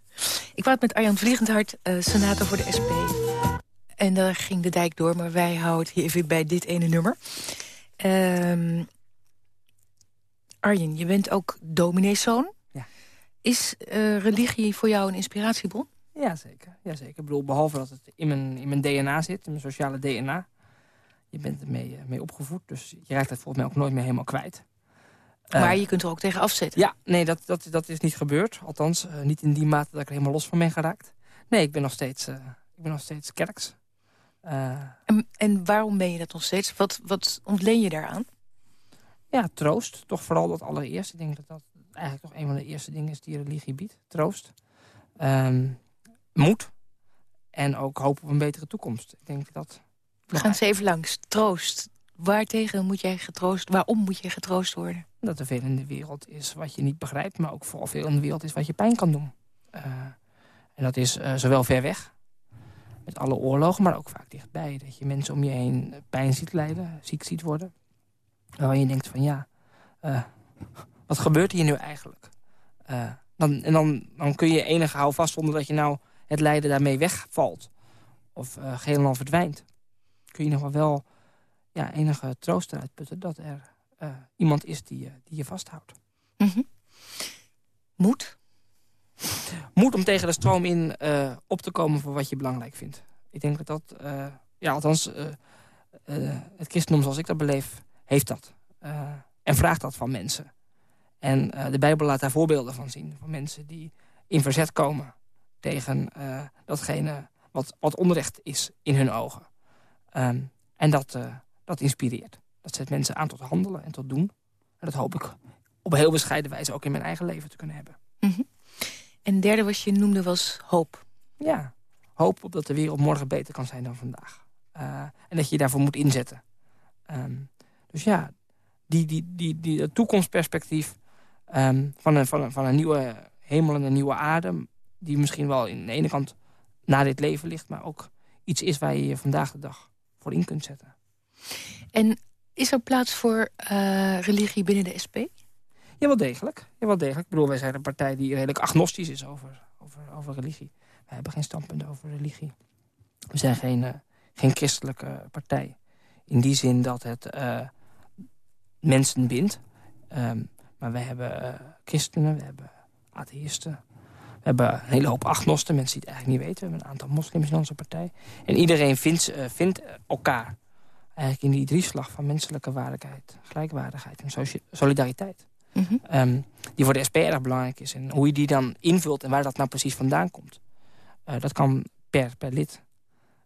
Ik praat met Arjan Vliegendhart, eh, senator voor de SP. En daar ging de dijk door, maar wij houden het hier even bij dit ene nummer. Ehm Arjen, je bent ook domineeszoon. Ja. Is eh, religie voor jou een inspiratiebron? Ja, zeker. Ja, zeker. Ik bedoel, behalve dat het in mijn, in mijn DNA zit, in mijn sociale DNA... je bent ermee uh, mee opgevoed. Dus je raakt het volgens mij ook nooit meer helemaal kwijt. Maar je kunt er ook tegen afzetten. Ja, nee, dat, dat, dat is niet gebeurd. Althans, niet in die mate dat ik er helemaal los van ben geraakt. Nee, ik ben nog steeds, ik ben nog steeds kerks. En, en, waarom ben je dat nog steeds? Wat, wat ontleen je daaraan? Ja, troost. Toch vooral dat allereerst. Ik denk dat dat eigenlijk toch een van de eerste dingen is die religie biedt. Troost. Um, moed. En ook hoop op een betere toekomst. Ik denk dat... We gaan eens even langs. Troost. Waartegen moet jij getroost, waarom moet je getroost worden? Dat er veel in de wereld is wat je niet begrijpt... maar ook vooral veel in de wereld is wat je pijn kan doen. Uh, en dat is uh, zowel ver weg, met alle oorlogen... maar ook vaak dichtbij. Dat je mensen om je heen pijn ziet lijden, ziek ziet worden. Waar je denkt van ja, uh, wat gebeurt hier nu eigenlijk? Dan, en dan, dan kun je enige houvast zonder dat je nou het lijden daarmee wegvalt. Of helemaal verdwijnt. Kun je nog wel, wel ja, enige troost eruit putten dat er uh, iemand is die, die je vasthoudt. Mm -hmm. Moed? Moed om tegen de stroom in uh, op te komen voor wat je belangrijk vindt. Ik denk dat dat, ja, althans, het christendom zoals ik dat beleef, heeft dat. en vraagt dat van mensen. En de Bijbel laat daar voorbeelden van zien. Van mensen die in verzet komen tegen datgene wat, wat onrecht is in hun ogen. Um, en dat, uh, dat inspireert. Dat zet mensen aan tot handelen en tot doen. En dat hoop ik op heel bescheiden wijze ook in mijn eigen leven te kunnen hebben. Mm -hmm. En het derde wat je noemde was hoop. Ja, hoop op dat de wereld morgen beter kan zijn dan vandaag. en dat je je daarvoor moet inzetten. Um, dus ja, die, die, die, die, dat toekomstperspectief Um, van, een, van, een, van een nieuwe hemel en een nieuwe aarde... die misschien wel in de ene kant na dit leven ligt... maar ook iets is waar je je vandaag de dag voor in kunt zetten. En is er plaats voor uh, religie binnen de SP? Ja, wel degelijk. Ja, wel degelijk. Ik bedoel, wij zijn een partij die redelijk agnostisch is over, over, over religie. Wij hebben geen standpunt over religie. We zijn geen, uh, geen christelijke partij. In die zin dat het uh, mensen bindt. Um, maar we hebben christenen, we hebben atheïsten. We hebben een hele hoop agnosten, mensen die het eigenlijk niet weten. We hebben een aantal moslims in onze partij. En iedereen vindt, uh, vindt elkaar eigenlijk in die drieslag van menselijke waardigheid, gelijkwaardigheid en solidariteit. Mm -hmm. um, die voor de SP erg belangrijk is. En hoe je die dan invult en waar dat nou precies vandaan komt. Uh, dat kan per, per lid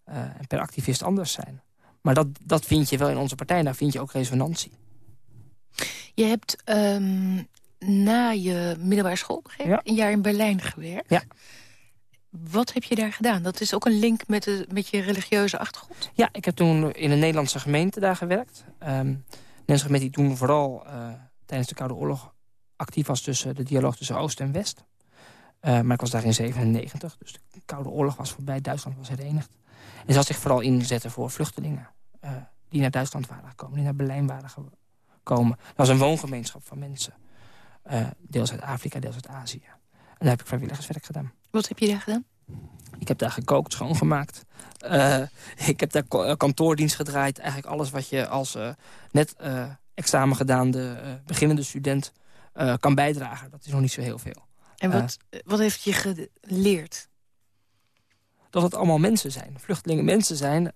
en per activist anders zijn. Maar dat, dat vind je wel in onze partij. Daar vind je ook resonantie. Je hebt um, na je middelbare school, begrepen, ja. een jaar in Berlijn gewerkt. Ja. Wat heb je daar gedaan? Dat is ook een link met, de, met je religieuze achtergrond? Ja, ik heb toen in een Nederlandse gemeente daar gewerkt. Um, Nederlandse gemeente die toen vooral uh, tijdens de Koude Oorlog actief was... tussen de dialoog tussen Oost en West. Uh, maar ik was daar in 97, dus de Koude Oorlog was voorbij. Duitsland was herenigd. En ze had zich vooral inzetten voor vluchtelingen... Uh, die naar Duitsland waren gekomen, die naar Berlijn waren gekomen komen. Dat was een woongemeenschap van mensen. Uh, deels uit Afrika, deels uit Azië. En daar heb ik vrijwilligerswerk gedaan. Wat heb je daar gedaan? Ik heb daar gekookt, schoongemaakt. Uh, ik heb daar kantoordienst gedraaid. Eigenlijk alles wat je als uh, net examen gedaande beginnende student kan bijdragen. Dat is nog niet zo heel veel. En wat, wat heeft je geleerd? Dat het allemaal mensen zijn. Vluchtelingen mensen zijn.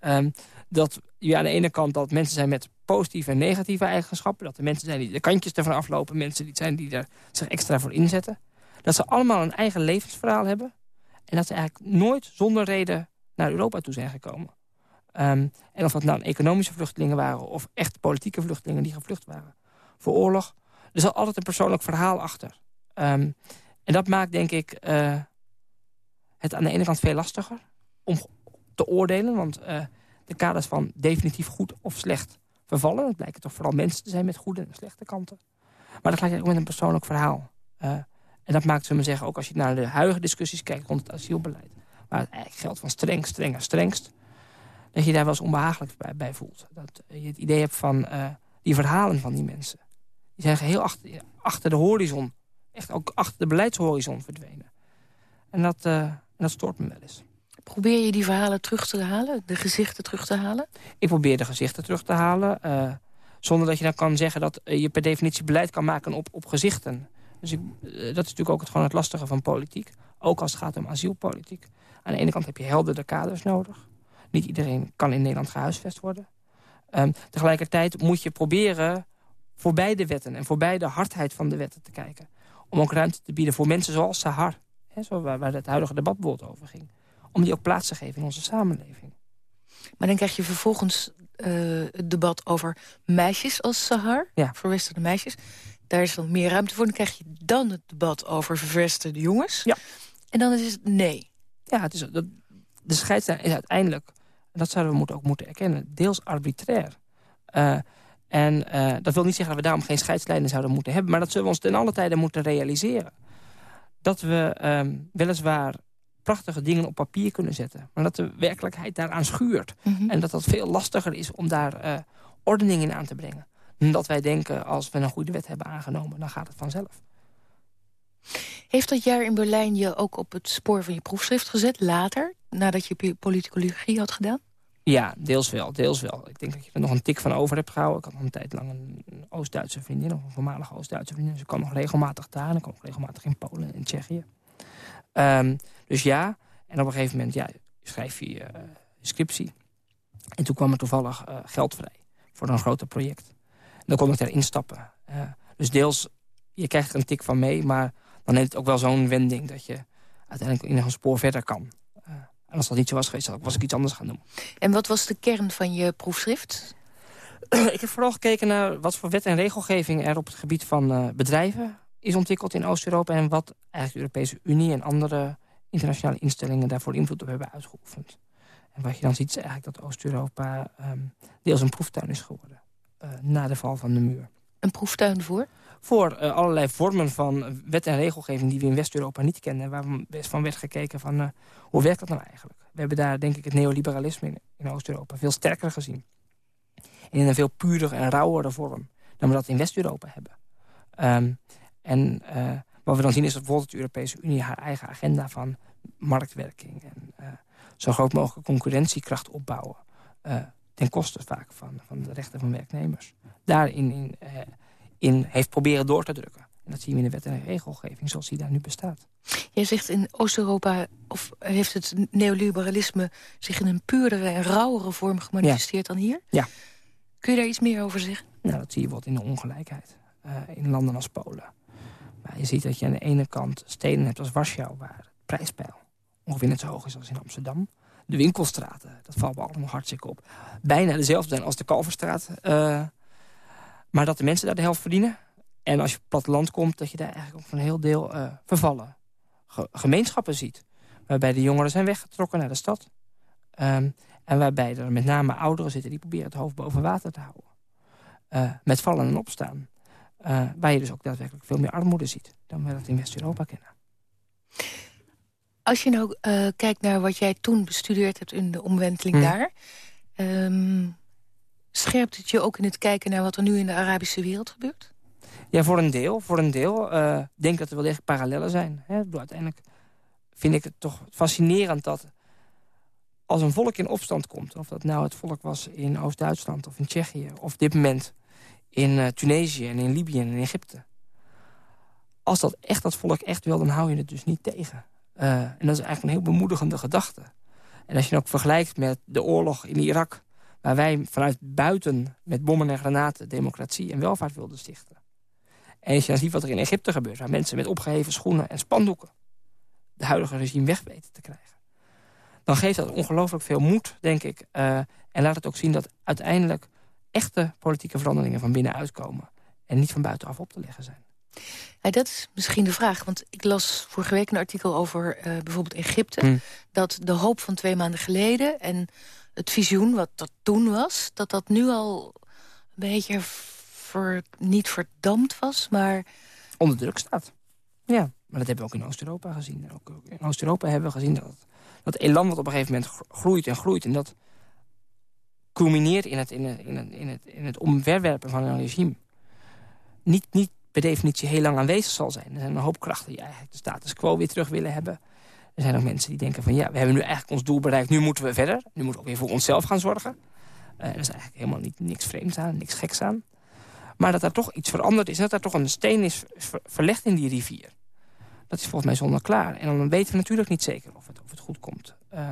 Dat je aan de ene kant dat mensen zijn met positieve en negatieve eigenschappen. Dat er mensen zijn die de kantjes ervan aflopen. Mensen die zijn die er zich extra voor inzetten. Dat ze allemaal een eigen levensverhaal hebben. En dat ze eigenlijk nooit zonder reden naar Europa toe zijn gekomen. Um, en of dat nou economische vluchtelingen waren... of echt politieke vluchtelingen die gevlucht waren voor oorlog. Er zat altijd een persoonlijk verhaal achter. Um, en dat maakt, denk ik, uh, het aan de ene kant veel lastiger om te oordelen. Want uh, de kaders van definitief goed of slecht vervallen. Het blijken toch vooral mensen te zijn met goede en slechte kanten. Maar dat lijkt ook met een persoonlijk verhaal. Uh, en dat maakt, zullen we zeggen, ook als je naar de huidige discussies kijkt rond het asielbeleid. Waar het eigenlijk geldt van streng, strenger, strengst. Dat je daar wel eens onbehagelijk bij, voelt. Dat je het idee hebt van uh, die verhalen van die mensen. Die zijn geheel achter, achter de horizon. Echt ook achter de beleidshorizon verdwenen. En dat, uh, en dat stoort me wel eens. Probeer je die verhalen terug te halen? De gezichten terug te halen? Ik probeer de gezichten terug te halen. Uh, zonder dat je dan kan zeggen dat je per definitie beleid kan maken op, op gezichten. Dus ik, uh, dat is natuurlijk ook het, gewoon het lastige van politiek. Ook als het gaat om asielpolitiek. Aan de ene kant heb je heldere kaders nodig. Niet iedereen kan in Nederland gehuisvest worden. Ehm, tegelijkertijd moet je proberen voorbij de wetten... en voorbij de hardheid van de wetten te kijken. Om ook ruimte te bieden voor mensen zoals Sahar. Hè, waar, waar het huidige debat bijvoorbeeld over ging. Om die ook plaats te geven in onze samenleving. Maar dan krijg je vervolgens uh, het debat over meisjes als Sahar. Ja. Verwesterde meisjes. Daar is dan meer ruimte voor. Dan krijg je dan het debat over verwesterde jongens. Ja. En dan is het nee. Ja, het is, dat, de scheidslijn is uiteindelijk... dat zouden we moeten, ook moeten erkennen, deels arbitrair. Uh, en uh, dat wil niet zeggen dat we daarom geen scheidslijnen zouden moeten hebben... maar dat zullen we ons ten alle tijden moeten realiseren. Dat we um, weliswaar prachtige dingen op papier kunnen zetten... maar dat de werkelijkheid daaraan schuurt. Mm -hmm. En dat dat veel lastiger is om daar uh, ordening in aan te brengen. Dan dat wij denken, als we een goede wet hebben aangenomen... dan gaat het vanzelf. Heeft dat jaar in Berlijn je ook op het spoor van je proefschrift gezet, later? Nadat je politicologie had gedaan? Ja, deels wel, deels wel. Ik denk dat je er nog een tik van over hebt gehouden. Ik had nog een tijd lang een Oost-Duitse vriendin, of een voormalige Oost-Duitse vriendin. Dus ik kwam nog regelmatig daar en ik kwam nog regelmatig in Polen en Tsjechië. Um, dus ja, en op een gegeven moment ja, schrijf je uh, scriptie. En toen kwam er toevallig uh, geld vrij voor een groter project. En dan kon ik erin stappen. Uh, dus deels, je krijgt er een tik van mee, maar dan heeft het ook wel zo'n wending... dat je uiteindelijk in een spoor verder kan. En als dat niet zo was geweest, dan was ik iets anders gaan doen. En wat was de kern van je proefschrift? ik heb vooral gekeken naar wat voor wet en regelgeving er op het gebied van bedrijven is ontwikkeld in Oost-Europa... en wat eigenlijk de Europese Unie en andere internationale instellingen daarvoor invloed op hebben uitgeoefend. En wat je dan ziet is eigenlijk dat Oost-Europa um, deels een proeftuin is geworden. Uh, na de val van de muur. Een proeftuin voor? Voor uh, allerlei vormen van wet en regelgeving die we in West-Europa niet kennen. Waar best van werd gekeken van uh, hoe werkt dat nou eigenlijk? We hebben daar denk ik het neoliberalisme in, in Oost-Europa veel sterker gezien. En in een veel puurder en rauwere vorm dan we dat in West-Europa hebben. Um, en uh, wat we dan zien is dat bijvoorbeeld de Europese Unie haar eigen agenda van marktwerking... en uh, zo groot mogelijk concurrentiekracht opbouwen... Uh, ten koste vaak van, van de rechten van werknemers. Daarin in, in heeft proberen door te drukken. En dat zien we in de wet en regelgeving zoals die daar nu bestaat. Jij zegt in Oost-Europa, of heeft het neoliberalisme... zich in een puurdere en rauwere vorm gemanifesteerd ja. dan hier? Ja. Kun je daar iets meer over zeggen? Nou, dat zie je wat in de ongelijkheid. Uh, in landen als Polen. Je ziet dat je aan de ene kant steden hebt als Warschau... waar het prijspeil ongeveer net zo hoog is als in Amsterdam. De winkelstraten, dat valt me allemaal hartstikke op. Bijna dezelfde zijn als de Kalverstraat. Uh, maar dat de mensen daar de helft verdienen. En als je op het platteland komt, dat je daar eigenlijk ook van een heel deel uh, vervallen ge gemeenschappen ziet. Waarbij de jongeren zijn weggetrokken naar de stad. Um, en waarbij er met name ouderen zitten die proberen het hoofd boven water te houden. Uh, met vallen en opstaan. Uh, waar je dus ook daadwerkelijk veel meer armoede ziet dan we dat in West-Europa kennen. Als je nou uh, kijkt naar wat jij toen bestudeerd hebt in de omwenteling Hmm. daar... Um, scherpt het je ook in het kijken naar wat er nu in de Arabische wereld gebeurt? Ja, voor een deel. Voor een deel. Uh, ik denk dat er wel echt parallellen zijn. Hè? Uiteindelijk vind ik het toch fascinerend dat als een volk in opstand komt... of dat nou het volk was in Oost-Duitsland of in Tsjechië... of op dit moment in uh, Tunesië en in Libië en in Egypte... als dat echt dat volk echt wil, dan hou je het dus niet tegen. Uh, en dat is eigenlijk een heel bemoedigende gedachte. En als je het ook vergelijkt met de oorlog in Irak... waar wij vanuit buiten met bommen en granaten... democratie en welvaart wilden stichten. En als je dan ziet wat er in Egypte gebeurt... waar mensen met opgeheven schoenen en spandoeken... de huidige regime weg weten te krijgen dan geeft dat ongelooflijk veel moed, denk ik. Uh, en laat het ook zien dat uiteindelijk echte politieke veranderingen van binnenuit komen. En niet van buitenaf op te leggen zijn. Ja, dat is misschien de vraag. Want ik las vorige week een artikel over uh, bijvoorbeeld Egypte. Hmm. Dat de hoop van twee maanden geleden en het visioen wat dat toen was... dat dat nu al een beetje ver, niet verdampt was, maar... Onder druk staat. Ja, maar dat hebben we ook in Oost-Europa gezien. En ook in Oost-Europa hebben we gezien dat dat elan wat op een gegeven moment groeit en groeit... en dat culmineert in het, in in in het, in het omverwerpen van een regime... Niet, niet per definitie heel lang aanwezig zal zijn. Er zijn een hoop krachten die eigenlijk de status quo weer terug willen hebben. Er zijn ook mensen die denken van... ja, we hebben nu eigenlijk ons doel bereikt, nu moeten we verder. Nu moeten we ook weer voor onszelf gaan zorgen. Uh, er is eigenlijk helemaal niet, niks vreemds aan, niks geks aan. Maar dat daar toch iets veranderd is... en dat daar toch een steen is ver verlegd in die rivier... Dat is volgens mij zonder klaar. En dan weten we natuurlijk niet zeker of het, of het goed komt. Uh,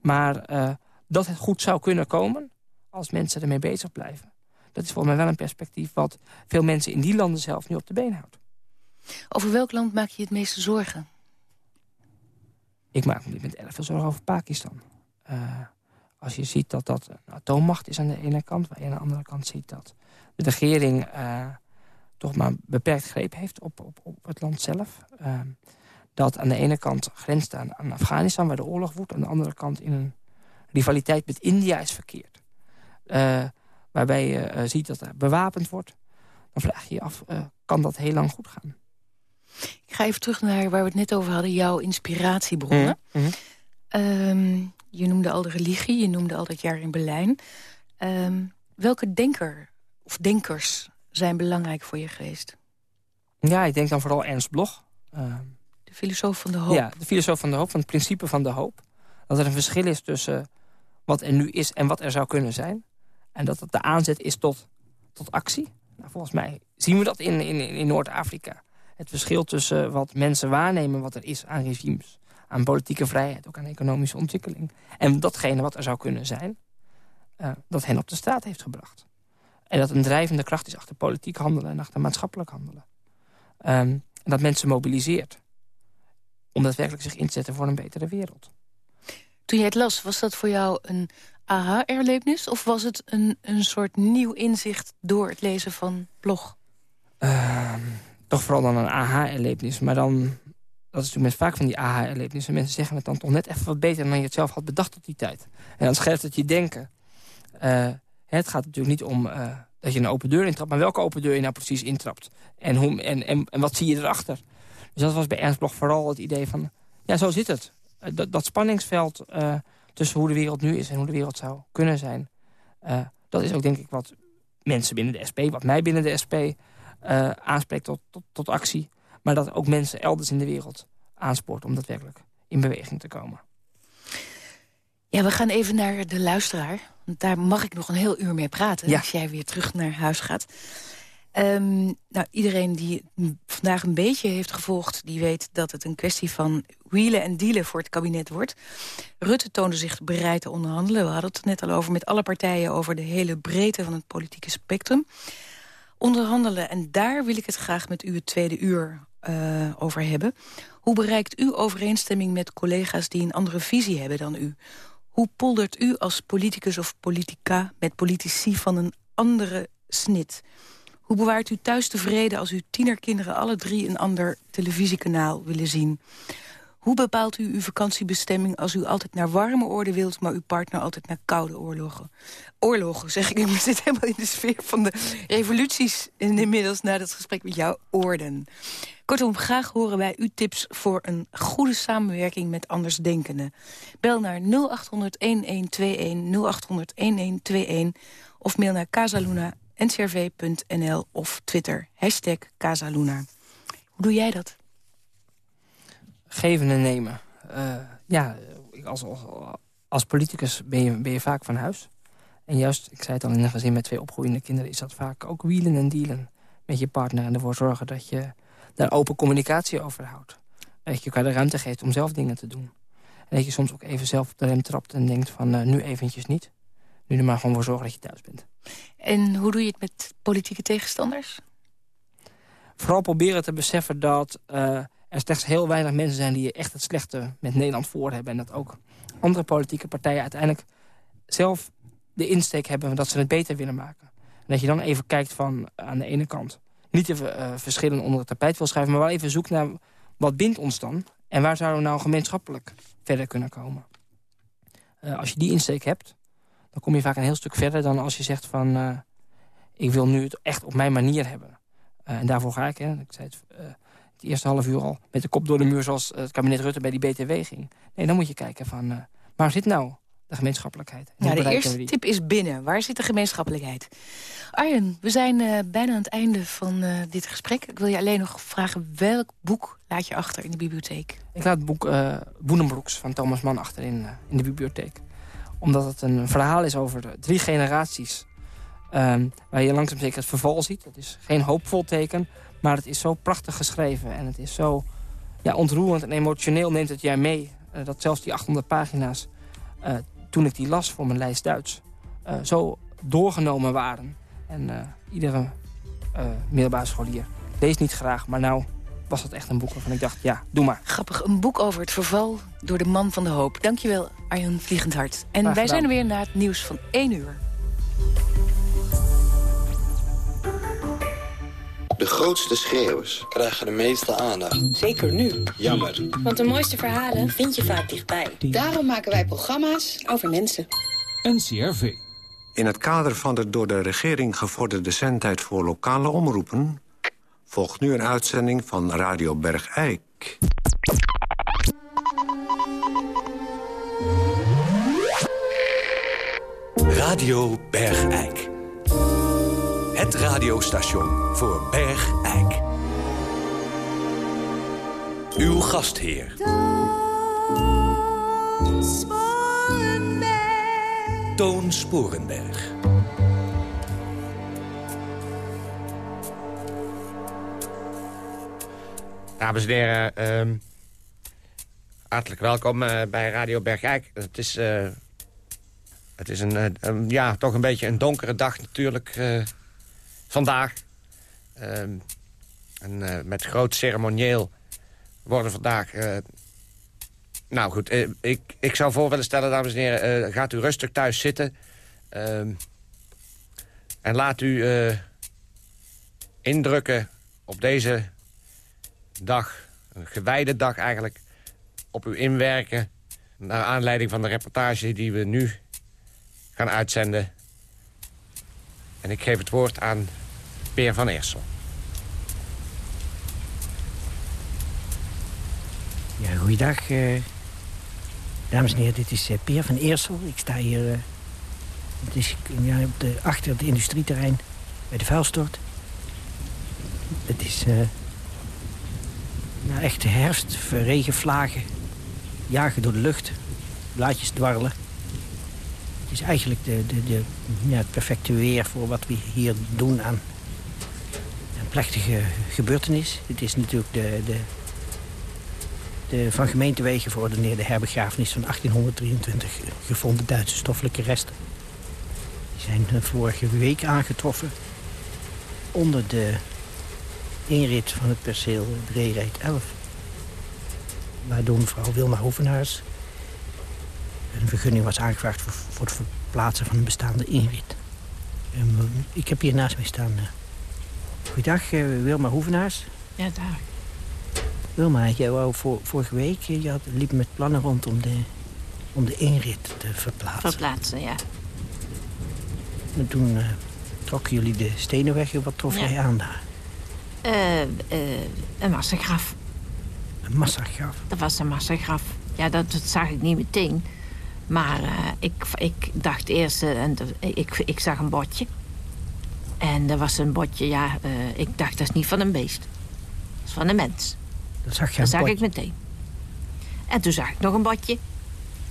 maar uh, dat het goed zou kunnen komen... als mensen ermee bezig blijven. Dat is volgens mij wel een perspectief wat veel mensen in die landen zelf nu op de been houdt. Over welk land maak je het meeste zorgen? Ik maak me met erg veel zorgen over Pakistan. Uh, als je ziet dat dat een atoommacht is aan de ene kant... waar je aan de andere kant ziet dat de regering uh, toch maar beperkt greep heeft op, op, op het land zelf. Uh, dat aan de ene kant grenst aan, aan Afghanistan, waar de oorlog woedt... aan de andere kant in een rivaliteit met India is verkeerd. Uh, waarbij je ziet dat er bewapend wordt. Dan vraag je je af, kan dat heel lang goed gaan? Ik ga even terug naar waar we het net over hadden, jouw inspiratiebronnen. Mm -hmm. je noemde al de religie, je noemde al dat jaar in Berlijn. Um, welke denker of denkers zijn belangrijk voor je geweest? Ja, ik denk dan vooral Ernst Bloch. Uh, de filosoof van de hoop. Ja, de filosoof van de hoop, van het principe van de hoop. Dat er een verschil is tussen wat er nu is en wat er zou kunnen zijn. En dat het de aanzet is tot, tot actie. Nou, volgens mij zien we dat in, in, in Noord-Afrika. Het verschil tussen wat mensen waarnemen wat er is aan regimes. Aan politieke vrijheid, ook aan economische ontwikkeling. En datgene wat er zou kunnen zijn. Uh, dat hen op de straat heeft gebracht. En dat een drijvende kracht is achter politiek handelen en achter maatschappelijk handelen. Um, en dat mensen mobiliseert. Om daadwerkelijk zich in te zetten voor een betere wereld. Toen je het las, was dat voor jou een aha-erlevenis? Of was het een, een soort nieuw inzicht door het lezen van blog? Uh, toch vooral dan een aha-erlevenis. Maar dan, dat is natuurlijk vaak van die aha-erlevenissen. Mensen zeggen het dan toch net even wat beter dan je het zelf had bedacht op die tijd. En dan scherpt het je denken. Uh, het gaat natuurlijk niet om uh, dat je een open deur intrapt... maar welke open deur je nou precies intrapt. En, hoe, en, en, en wat zie je erachter? Dus dat was bij Ernst Bloch vooral het idee van... ja, zo zit het. Uh, dat, dat spanningsveld uh, tussen hoe de wereld nu is... en hoe de wereld zou kunnen zijn... dat is ook denk ik wat mensen binnen de SP... wat mij binnen de SP aanspreekt tot, tot, tot actie. Maar dat ook mensen elders in de wereld aanspoort... om daadwerkelijk in beweging te komen. Ja, we gaan even naar de luisteraar. Want daar mag ik nog een heel uur mee praten... Ja. als jij weer terug naar huis gaat. Um, nou, iedereen die vandaag een beetje heeft gevolgd... die weet dat het een kwestie van wielen en dealen voor het kabinet wordt. Rutte toonde zich bereid te onderhandelen. We hadden het net al over met alle partijen... over de hele breedte van het politieke spectrum. Onderhandelen, en daar wil ik het graag met u het tweede uur uh, over hebben. Hoe bereikt u overeenstemming met collega's die een andere visie hebben dan u? Hoe poldert u als politicus of politica met politici van een andere snit? Hoe bewaart u thuis tevreden als uw tienerkinderen alle drie een ander televisiekanaal willen zien? Hoe bepaalt u uw vakantiebestemming als u altijd naar warme oorden wilt... maar uw partner altijd naar koude oorlogen? Oorlogen, zeg ik. Ik zit helemaal in de sfeer van de revoluties... inmiddels na dat gesprek met jou, oorden. Kortom, graag horen wij uw tips voor een goede samenwerking met andersdenkenden. Bel naar 0800-1121, 0800-1121... of mail naar casaluna.ncrv.nl of Twitter, hashtag Casaluna. Hoe doe jij dat? geven en nemen. Uh, ja, als, als, als, politicus ben je, vaak van huis. En juist, ik zei het al in een gezin met twee opgroeiende kinderen... is dat vaak ook wielen en dealen met je partner... en ervoor zorgen dat je daar open communicatie over houdt. Dat je elkaar de ruimte geeft om zelf dingen te doen. En dat je soms ook even zelf op de rem trapt en denkt van... Uh, nu eventjes niet. Nu er maar gewoon voor zorgen dat je thuis bent. En hoe doe je het met politieke tegenstanders? Vooral proberen te beseffen dat... Uh, er slechts heel weinig mensen zijn die echt het slechte met Nederland voor hebben. En dat ook andere politieke partijen uiteindelijk zelf de insteek hebben dat ze het beter willen maken. En dat je dan even kijkt van aan de ene kant niet de uh, verschillen onder het tapijt wil schrijven... maar wel even zoekt naar wat bindt ons dan... en waar zouden we nou gemeenschappelijk verder kunnen komen. Uh, als je die insteek hebt, dan kom je vaak een heel stuk verder... dan als je zegt van, uh, ik wil nu het echt op mijn manier hebben. en daarvoor ga ik, hè, ik zei het het eerste half uur al met de kop door de muur... zoals het kabinet Rutte bij die BTW ging. Nee, dan moet je kijken van, waar zit nou de gemeenschappelijkheid? Ja, de eerste tip is binnen. Waar zit de gemeenschappelijkheid? Arjen, we zijn bijna aan het einde van dit gesprek. Ik wil je alleen nog vragen, welk boek laat je achter in de bibliotheek? Ik laat het boek Boenenbroeks van Thomas Mann achter in, in de bibliotheek. Omdat het een verhaal is over drie generaties... Um, waar je langzaam zeker het verval ziet. Dat is geen hoopvol teken, maar het is zo prachtig geschreven. En het is zo ja, ontroerend en emotioneel neemt het jij mee. Uh, dat zelfs die 800 pagina's, uh, toen ik die las voor mijn lijst Duits... Uh, zo doorgenomen waren. En iedere middelbare scholier leest niet graag, maar nou was dat echt een boek waarvan ik dacht, ja, doe maar. Grappig, een boek over het verval door de man van de hoop. Dankjewel, Arjan Vliegendhart. En wij zijn er weer naar het nieuws van 1 uur. De grootste schreeuwers krijgen de meeste aandacht. Zeker nu. Jammer. Want de mooiste verhalen vind je vaak dichtbij. Daarom maken wij programma's over mensen. NCRV. In het kader van de door de regering gevorderde zendtijd voor lokale omroepen... volgt nu een uitzending van Radio Bergijk. Radio Bergijk. Het radiostation voor Bergijk. Uw gastheer. Toon Sporenberg. Dames en heren, ehm, hartelijk welkom uh, bij Radio Bergijk. Het is, uh, het is een, uh, een, ja, toch een beetje een donkere dag natuurlijk vandaag. Ehm, en met groot ceremonieel worden vandaag... nou goed, ik, ik zou voor willen stellen, dames en heren... gaat u rustig thuis zitten. Ehm, en laat u indrukken op deze dag, een gewijde dag eigenlijk, op u inwerken... naar aanleiding van de reportage die we nu gaan uitzenden. En ik geef het woord aan Peer van Eersel. Ja, goeiedag. Uh, dames en heren, dit is uh, Peer van Eersel. Ik sta hier uh, het is, ja, op de, achter het industrieterrein bij de vuilstort. Het is nou, echte herfst, regenvlagen, jagen door de lucht, blaadjes dwarrelen. Het is eigenlijk de, de, de, ja, het perfecte weer voor wat we hier doen aan een plechtige gebeurtenis. Het is natuurlijk de, de, de van gemeentewegen verordeneerde herbegrafenis van 1823 gevonden Duitse stoffelijke resten. Die zijn eh, vorige week aangetroffen onder de inrit van het perceel Dreerijt 11. Waardoor mevrouw Wilma Hovenhuis een vergunning was aangevraagd voor, voor het verplaatsen van een bestaande inrit. En, ehm, ik heb hier naast mij staan. Uh, goeiedag, uh, Wilma Hoevenaars. Ja, daar. Wilma, jij wou voor, vorige week je had, liep met plannen rond om de, om de inrit te verplaatsen. Verplaatsen, ja. En toen uh, trokken jullie de stenen weg. Wat trof jij aan daar? Uh, uh, een massagraf. Een massagraf? Dat was een massagraf. Ja, dat, dat zag ik niet meteen. Maar uh, ik, ik dacht eerst... en ik, ik zag een botje. En dat was een botje, ja... ik dacht, dat is niet van een beest. Dat is van een mens. Dat zag je Dat zag ik meteen. En toen zag ik nog een botje.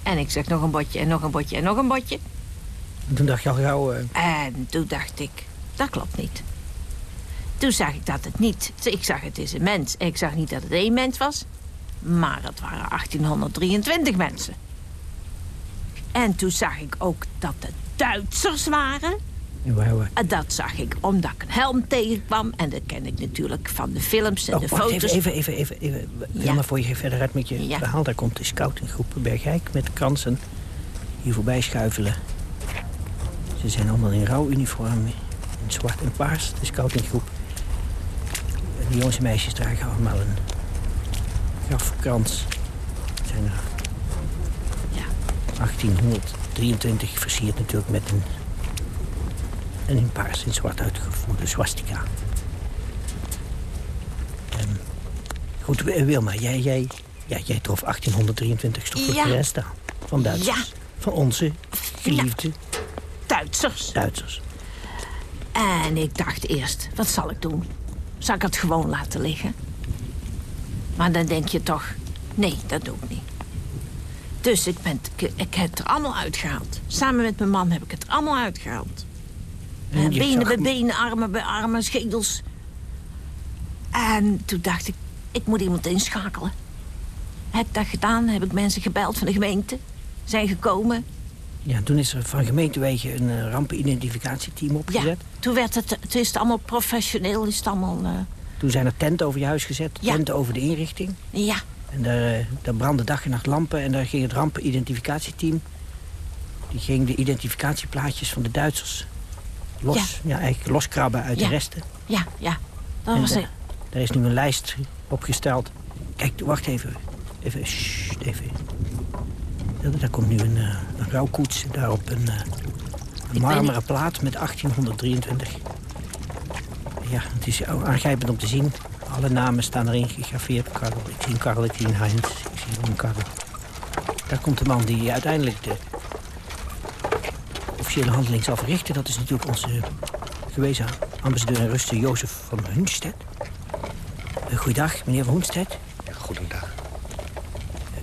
En ik zag nog een botje en nog een botje en nog een botje. En toen dacht je al gauw... En toen dacht ik, dat klopt niet. Toen zag ik dat het niet... Ik zag het is een mens. Ik zag niet dat het één mens was. Maar het waren 1823 mensen. En toen zag ik ook dat het Duitsers waren. En dat zag ik omdat ik een helm tegenkwam. En dat ken ik natuurlijk van de films en oh, de foto's. Even, even, even. even. Ja. maar voor je verder uit met je ja. verhaal. Daar komt de scoutinggroep Bergijk met kransen hier voorbij schuifelen. Ze zijn allemaal in rouwuniform. In zwart en paars, de scoutinggroep. Die jongens en meisjes dragen allemaal een grafkrans. zijn er ja. 1823 versierd natuurlijk met een, een in paars in zwart uitgevoerde swastika. Um, goed, Wilma, jij, jij, ja, jij trof 1823 stoffelijke ja. Van Duitsers. Ja. Van onze geliefde... Ja. Duitsers. Duitsers. En ik dacht eerst, wat zal ik doen? Zal ik het gewoon laten liggen? Maar dan denk je toch, nee, dat doe ik niet. Dus ik, ben, ik, heb het er allemaal uitgehaald. Samen met mijn man heb ik het allemaal uitgehaald. En benen bij benen, armen bij armen, schedels. En toen dacht ik, ik moet iemand inschakelen. Heb ik dat gedaan, heb ik mensen gebeld van de gemeente. Zijn gekomen. Ja, toen is er van gemeentewegen een uh, rampenidentificatieteam opgezet. Ja, toen, werd het, toen is het allemaal professioneel. Is het allemaal, uh... Toen zijn er tenten over je huis gezet, Ja. tenten over de inrichting. Ja, En daar, eh, daar brandden dag en nacht lampen en daar ging het rampenidentificatieteam... die ging de identificatieplaatjes van de Duitsers los, ja. eigenlijk loskrabben uit Ja. de resten. ja, ja. Dat En was het. Daar is nu een lijst opgesteld. Kijk, wacht even. Even, sst, even. Daar komt nu een, eh, een rouwkoets. Daarop een, eh, een marmeren plaat met 1823. Ja, het is ook aangrijpend om te zien. Alle namen staan erin gegraveerd. Karel, ik zie een Karel, ik zie een Heinz, ik zie een Karel. Daar komt de man die uiteindelijk de officiële handeling zal verrichten. Dat is natuurlijk onze gewezen ambassadeur in Rusten, Jozef van Hunstedt. Eh, goeiedag, meneer van Hunstedt. Goedendag.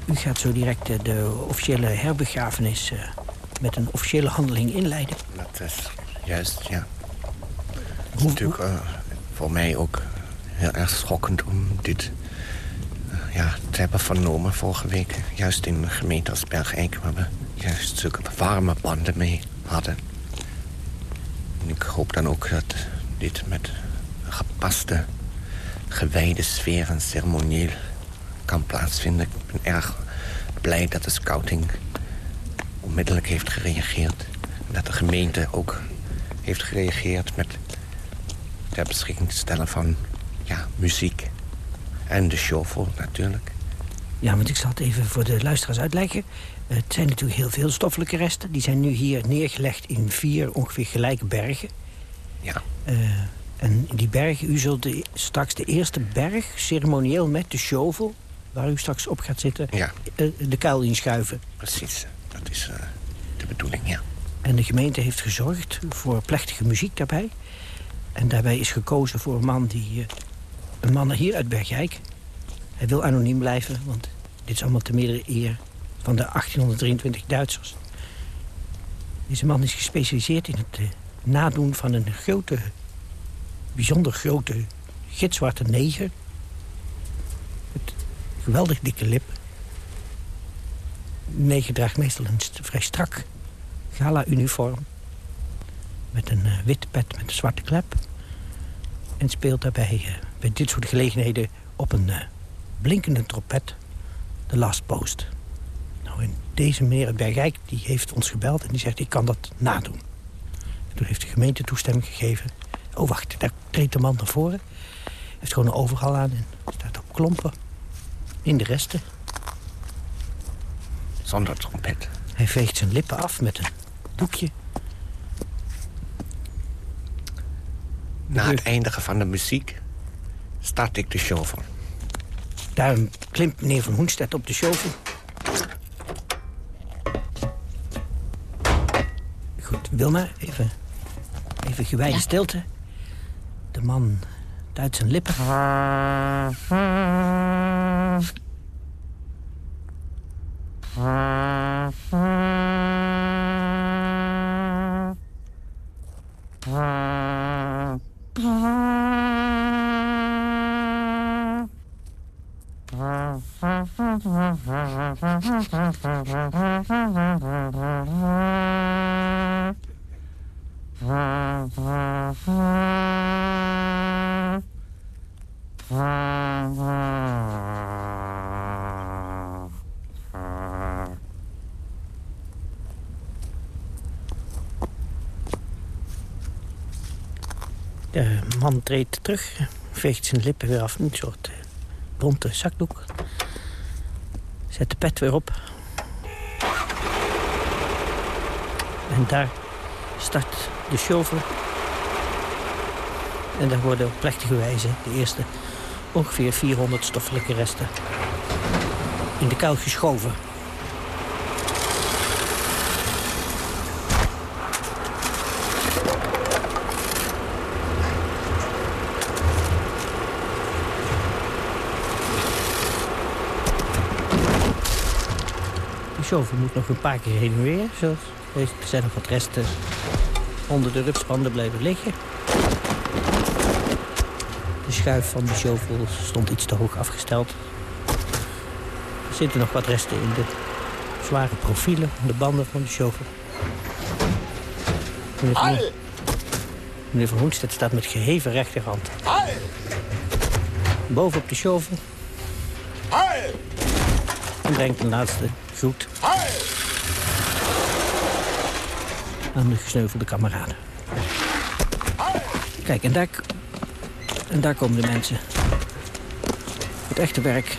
U gaat zo direct eh, de officiële herbegrafenis eh, met een officiële handeling inleiden. Dat is juist, ja. Het is natuurlijk eh, voor mij ook heel erg schokkend om dit ja, te hebben vernomen vorige week. Juist in de gemeente als Bergijk, waar we juist zulke warme banden mee hadden. En ik hoop dan ook dat dit met een gepaste, gewijde sfeer en ceremonieel kan plaatsvinden. Ik ben erg blij dat de scouting onmiddellijk heeft gereageerd. En dat de gemeente ook heeft gereageerd met ter beschikking stellen van ja, muziek. En de shovel natuurlijk. Ja, want ik zal het even voor de luisteraars uitleggen. Het zijn natuurlijk heel veel stoffelijke resten. Die zijn nu hier neergelegd in vier ongeveer gelijke bergen. Ja. Eh, en die bergen, u zult de, straks de eerste berg ceremonieel met de shovel... waar u straks op gaat zitten, Ja. eh, de kuil inschuiven. Precies, dat is eh, de bedoeling, ja. En de gemeente heeft gezorgd voor plechtige muziek daarbij. En daarbij is gekozen voor een man die... eh, een man hier uit Bergijk. Hij wil anoniem blijven, want dit is allemaal te meerdere eer van de 1823 Duitsers. Deze man is gespecialiseerd in het nadoen van een grote, bijzonder grote gitzwarte neger. Geweldig dikke lippen. De neger draagt meestal een vrij strak gala-uniform. Met een eh, wit pet met een zwarte klep. En speelt daarbij eh, bij dit soort gelegenheden op een eh, blinkende trompet de Last Post. Nou, en deze meneer uit Bergijk die heeft ons gebeld en die zegt ik kan dat nadoen. Toen heeft de gemeente toestemming gegeven. Oh, wacht, daar treedt de man naar voren. Heeft gewoon een overal aan en staat op klompen. In de resten. Zonder trompet. Hij veegt zijn lippen af met een doekje. Na het eindigen van de muziek start ik de shovel. Daar klimt meneer Van Hoenstedt op de shovel. Goed, Wilma, even, even gewijde stilte. De man duidt zijn lippen. De treedt terug, veegt zijn lippen weer af. Een soort eh, bonte zakdoek. Zet de pet weer op. En daar start de shovel. En daar worden op plechtige wijze de eerste ongeveer 400 stoffelijke resten in de kuil geschoven. De shovel moet nog een paar keer heen en weer. Er zijn nog wat resten onder de rupsbanden blijven liggen. De schuif van de shovel stond iets te hoog afgesteld. Er zitten nog wat resten in de zware profielen van de banden van de shovel. Meneer Van, meneer van Hoenstedt staat met geheven rechterhand. Boven op de shovel. En brengt een laatste aan de gesneuvelde kameraden. Kijk, en daar, en daar komen de mensen. Het echte werk.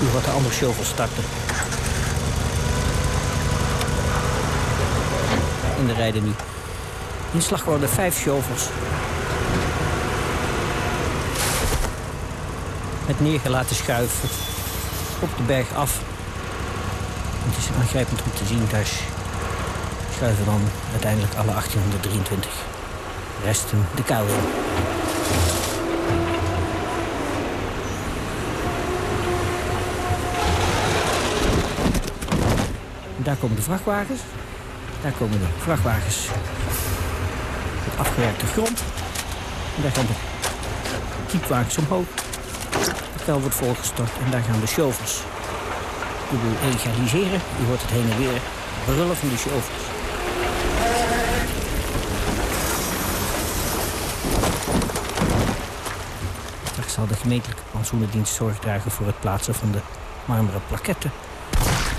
Die wat de andere shovels starten. En er rijden nu in slag worden vijf shovels. Met neergelaten schuiven op de berg af. Het is aangrijpend om te zien. Daar schuiven dan uiteindelijk alle 1823 resten de kuil in. Daar komen de vrachtwagens. Daar komen de vrachtwagens met afgewerkte grond. Daar gaan de kiepwagens omhoog. Het kuil wordt volgestort en daar gaan de shovels de boel egaliseren. Je hoort het heen en weer brullen van de shovels. Straks zal de gemeentelijke plantsoenendienst zorg dragen voor het plaatsen van de marmeren plaketten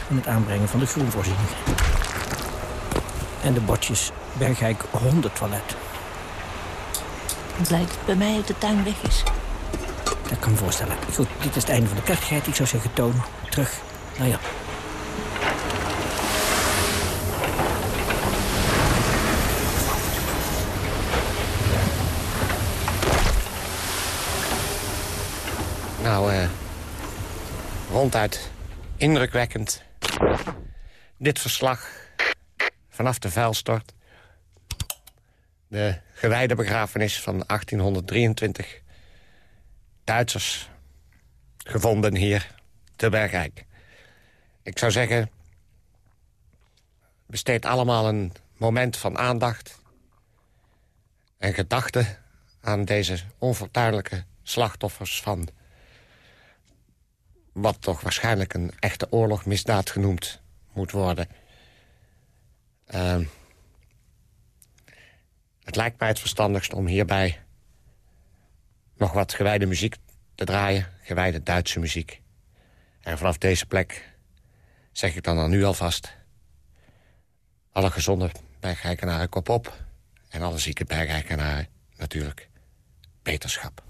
en het aanbrengen van de groenvoorzieningen. En de bordjes Bergijk hondentoilet. Blijkt dat bij mij uit de tuin weg is. Dat kan me voorstellen. Goed, dit is het einde van de plechtigheid. Ik zou zeggen, toon terug. Nou ja. Nou, eh ronduit indrukwekkend. Dit verslag vanaf de vuilstort. De gewijde begrafenis van 1823. Duitsers gevonden hier te Bergrijk. Ik zou zeggen, besteed allemaal een moment van aandacht... en gedachte aan deze onfortuinlijke slachtoffers van... wat toch waarschijnlijk een echte oorlogmisdaad genoemd moet worden. Uh, het lijkt mij het verstandigst om hierbij nog wat gewijde muziek te draaien. Gewijde Duitse muziek. En vanaf deze plek zeg ik dan, dan nu alvast... alle gezonde bergrijkenaren kop op. En alle zieke bergrijkenaren natuurlijk beterschap.